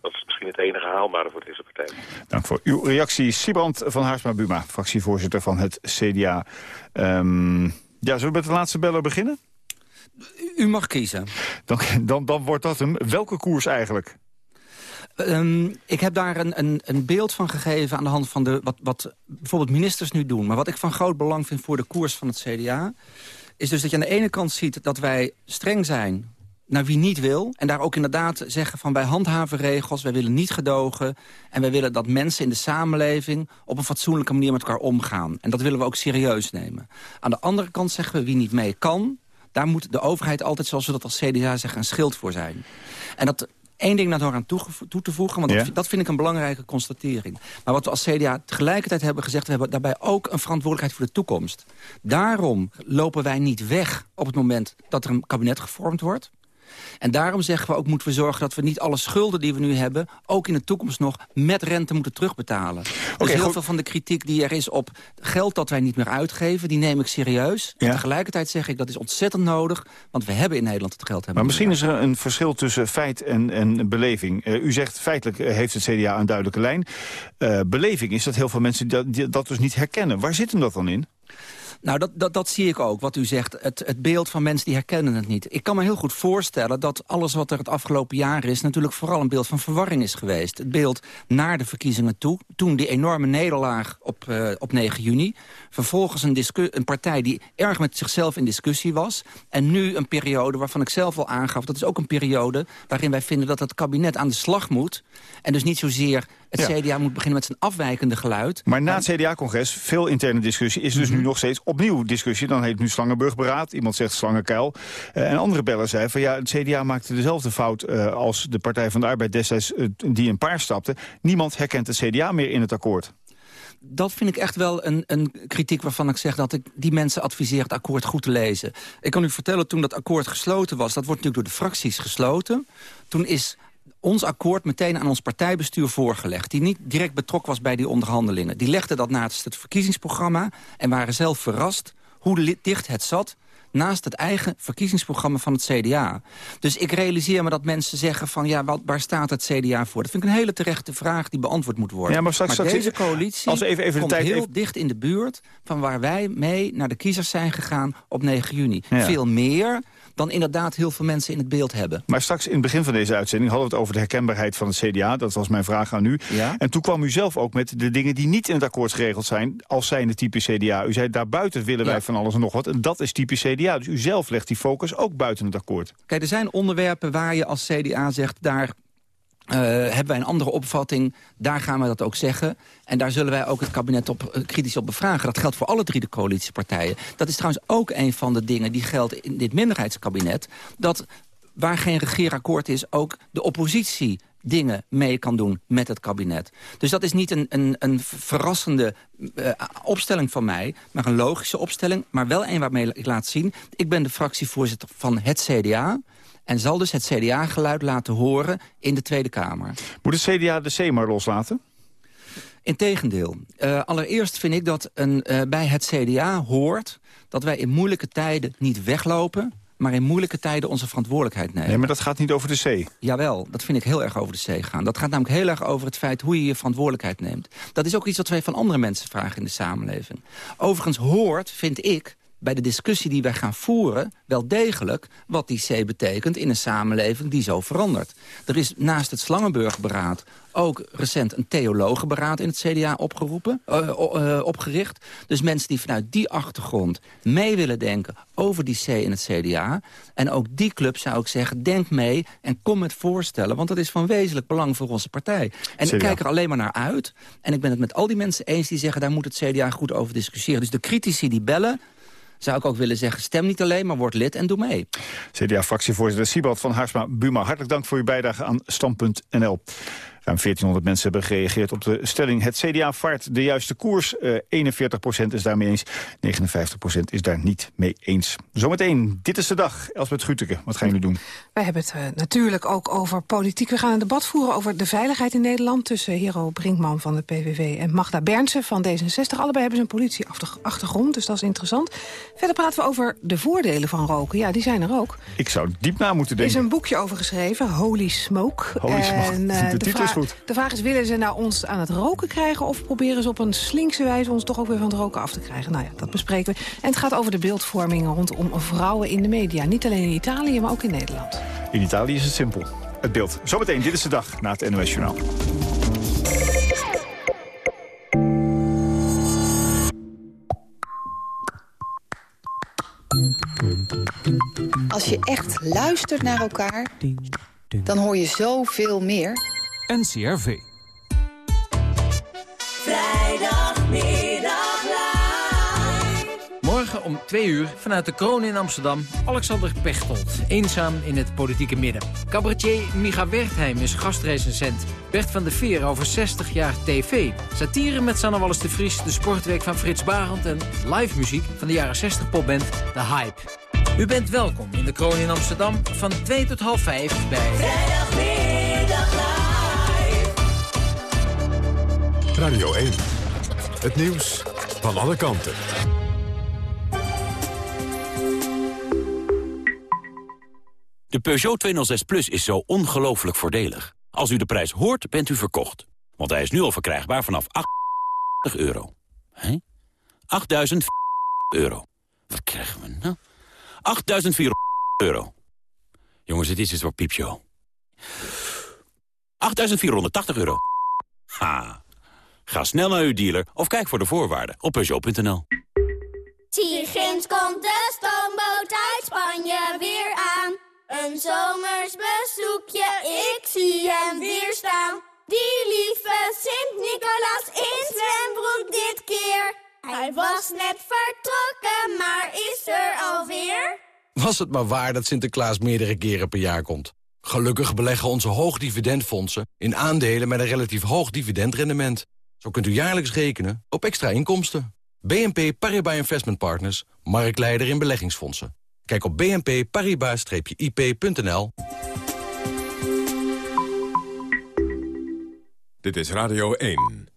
Dat is misschien het enige haalbare voor deze partij. Dank voor uw reactie. Sibrand van Haarsma-Buma, fractievoorzitter van het CDA. Um, ja, zullen we met de laatste beller beginnen? U mag kiezen. Dan, dan, dan wordt dat hem. Welke koers eigenlijk? Um, ik heb daar een, een, een, beeld van gegeven aan de hand van de, wat, wat bijvoorbeeld ministers nu doen. Maar wat ik van groot belang vind voor de koers van het CDA... is dus dat je aan de ene kant ziet dat wij streng zijn naar wie niet wil. En daar ook inderdaad zeggen van wij handhaven regels, wij willen niet gedogen. En wij willen dat mensen in de samenleving op een fatsoenlijke manier met elkaar omgaan. En dat willen we ook serieus nemen. Aan de andere kant zeggen we wie niet mee kan... daar moet de overheid altijd, zoals we dat als CDA zeggen, een schild voor zijn. En dat, Eén ding nog aan toe, toe te voegen, want dat, dat, vind ik een belangrijke constatering. Maar wat we als CDA tegelijkertijd hebben gezegd... we hebben daarbij ook een verantwoordelijkheid voor de toekomst. Daarom lopen wij niet weg op het moment dat er een kabinet gevormd wordt. En daarom zeggen we ook, moeten we zorgen dat we niet alle schulden die we nu hebben... ook in de toekomst nog met rente moeten terugbetalen. dus heel veel van de kritiek die er is op geld dat wij niet meer uitgeven... die neem ik serieus. En tegelijkertijd zeg ik, dat is ontzettend nodig... want we hebben in Nederland het geld. Maar misschien is er een verschil tussen feit en, en beleving. Uh, u zegt, feitelijk eh, heeft het CDA een duidelijke lijn. Uh, beleving is dat heel veel mensen dat, dat dus niet herkennen. Waar zit hem dat dan in? Nou, dat, dat, dat zie ik ook, wat u zegt. Het, het beeld van mensen die herkennen het niet. Ik kan me heel goed voorstellen dat alles wat er het afgelopen jaar is... natuurlijk vooral een beeld van verwarring is geweest. Het beeld naar de verkiezingen toe. Toen die enorme nederlaag op, uh, op 9 juni. Vervolgens een, een partij die erg met zichzelf in discussie was. En nu een periode waarvan ik zelf al aangaf... dat is ook een periode waarin wij vinden dat het kabinet aan de slag moet. En dus niet zozeer het CDA moet beginnen met zijn afwijkende geluid. Maar na het CDA-congres, veel interne discussie... is dus nu nog steeds opnieuw discussie. Dan heet nu Slangenburg beraad, iemand zegt Slangenkuil. Uh, en andere bellen zei van ja, het CDA maakte dezelfde fout... Uh, als de Partij van de Arbeid destijds uh, die een paar stapte. Niemand herkent het CDA meer in het akkoord dat vind ik echt wel een, een kritiek waarvan ik zeg dat ik die mensen adviseer het akkoord goed te lezen. Ik kan u vertellen, toen dat akkoord gesloten was, dat wordt natuurlijk door de fracties gesloten. Toen is ons akkoord meteen aan ons partijbestuur voorgelegd... die niet direct betrokken was bij die onderhandelingen. Die legden dat naast het verkiezingsprogramma... en waren zelf verrast hoe dicht het zat naast het eigen verkiezingsprogramma van het CDA. Dus ik realiseer me dat mensen zeggen van... ja, wat, waar staat het CDA voor? Dat vind ik een hele terechte vraag die beantwoord moet worden. Ja, maar, straks, maar deze coalitie als even, even komt de tijd heel even... dicht in de buurt... van waar wij mee naar de kiezers zijn gegaan op 9 juni. Ja. Veel meer dan inderdaad heel veel mensen in het beeld hebben. Maar straks in het begin van deze uitzending hadden we het over de herkenbaarheid van het CDA. Dat was mijn vraag aan u. Ja? En toen kwam u zelf ook met de dingen die niet in het akkoord geregeld zijn... als zijnde type CDA. U zei, daarbuiten willen wij Ja. van alles en nog wat. En dat is type CDA. Dus u zelf legt die focus ook buiten het akkoord. Kijk, er zijn onderwerpen waar je als CDA zegt... daar eh, hebben wij een andere opvatting, daar gaan we dat ook zeggen. En daar zullen wij ook het kabinet op, eh, kritisch op bevragen. Dat geldt voor alle drie de coalitiepartijen. Dat is trouwens ook een van de dingen die geldt in dit minderheidskabinet... dat waar geen regeerakkoord is, ook de oppositie dingen mee kan doen met het kabinet. Dus dat is niet een, een, een verrassende uh, opstelling van mij... maar een logische opstelling, maar wel een waarmee ik laat zien... ik ben de fractievoorzitter van het CDA... en zal dus het CDA-geluid laten horen in de Tweede Kamer. Moet het CDA de C maar loslaten? Integendeel. Uh, allereerst vind ik dat een, uh, bij het CDA hoort... dat wij in moeilijke tijden niet weglopen maar in moeilijke tijden onze verantwoordelijkheid nemen. Nee, maar dat gaat niet over de C. Jawel, dat vind ik heel erg over de C gaan. Dat gaat namelijk heel erg over het feit hoe je je verantwoordelijkheid neemt. Dat is ook iets wat wij van andere mensen vragen in de samenleving. Overigens hoort, vind ik, bij de discussie die wij gaan voeren... wel degelijk wat die C betekent in een samenleving die zo verandert. Er is naast het Slangenburgberaad ook recent een theologenberaad in het CDA opgeroepen, uh, uh, opgericht. Dus mensen die vanuit die achtergrond mee willen denken over die C in het CDA. En ook die club zou ik zeggen, denk mee en kom met voorstellen. Want dat is van wezenlijk belang voor onze partij. En CDA. ik kijk er alleen maar naar uit. En ik ben het met al die mensen eens die zeggen, daar moet het CDA goed over discussiëren. Dus de critici die bellen, zou ik ook willen zeggen, stem niet alleen, maar word lid en doe mee. CDA-fractievoorzitter Siebald van Haarsma-Buma, hartelijk dank voor uw bijdrage aan Stand.nl. Ruim 1400 mensen hebben gereageerd op de stelling. Het CDA vaart de juiste koers. Uh, 41% is daarmee eens. 59% is daar niet mee eens. Zometeen, dit is de dag. Elsbeth Guteke, wat gaan jullie doen? Wij hebben het uh, natuurlijk ook over politiek. We gaan een debat voeren over de veiligheid in Nederland... tussen Hero Brinkman van de PVV en Magda Bernsen van D66. Allebei hebben ze een politieachtergrond, dus dat is interessant. Verder praten we over de voordelen van roken. Ja, die zijn er ook. Ik zou diep na moeten Er denken. is een boekje over geschreven, Holy Smoke. Holy Smoke, en, uh, (laughs) de de titel is goed. De vraag is, willen ze nou ons aan het roken krijgen... of proberen ze op een slinkse wijze ons toch ook weer van het roken af te krijgen? Nou ja, dat bespreken we. En het gaat over de beeldvorming rondom vrouwen in de media. Niet alleen in Italië, maar ook in Nederland. In Italië is het simpel. Het beeld. Zometeen, dit is de dag na het NOS Journaal. Als je echt luistert naar elkaar, dan hoor je zoveel meer. NCRV. Morgen om twee uur vanuit de Kroon in Amsterdam... Alexander Pechtold, eenzaam in het politieke midden. Cabaretier Micha Wertheim is gastrecensent. Bert van de Veer over 60 jaar tv. Satire met Sanne Wallis de Vries, de sportweek van Frits Barend... en live muziek van de jaren 60 popband The Hype. U bent welkom in de Kroon in Amsterdam van 2 tot half 5 bij... Vrijdagmiddag Radio 1. Het nieuws van alle kanten. De Peugeot 206 Plus is zo ongelooflijk voordelig. Als u de prijs hoort, bent u verkocht. Want hij is nu al verkrijgbaar vanaf 8 (laughs) euro. Hé? 8.000 (laughs) euro. Wat krijgen we nou? 8.400 (laughs) euro. Jongens, dit is het voor piepshow. 8.480 euro. Ha. Ga snel naar uw dealer of kijk voor de voorwaarden op Peugeot.nl. Tigins komt de stoomboot uit Spanje weer aan. Een zomers bezoekje, ik zie hem weer staan. Die lieve Sint-Nicolaas in zwembroek dit keer. Hij was net vertrokken, maar is er alweer. Was het maar waar dat Sinterklaas meerdere keren per jaar komt. Gelukkig beleggen onze hoogdividendfondsen in aandelen met een relatief hoog dividendrendement. Zo kunt u jaarlijks rekenen op extra inkomsten. BNP Paribas Investment Partners, marktleider in beleggingsfondsen. Kijk op bnpparibas-ip.nl. Dit is Radio 1.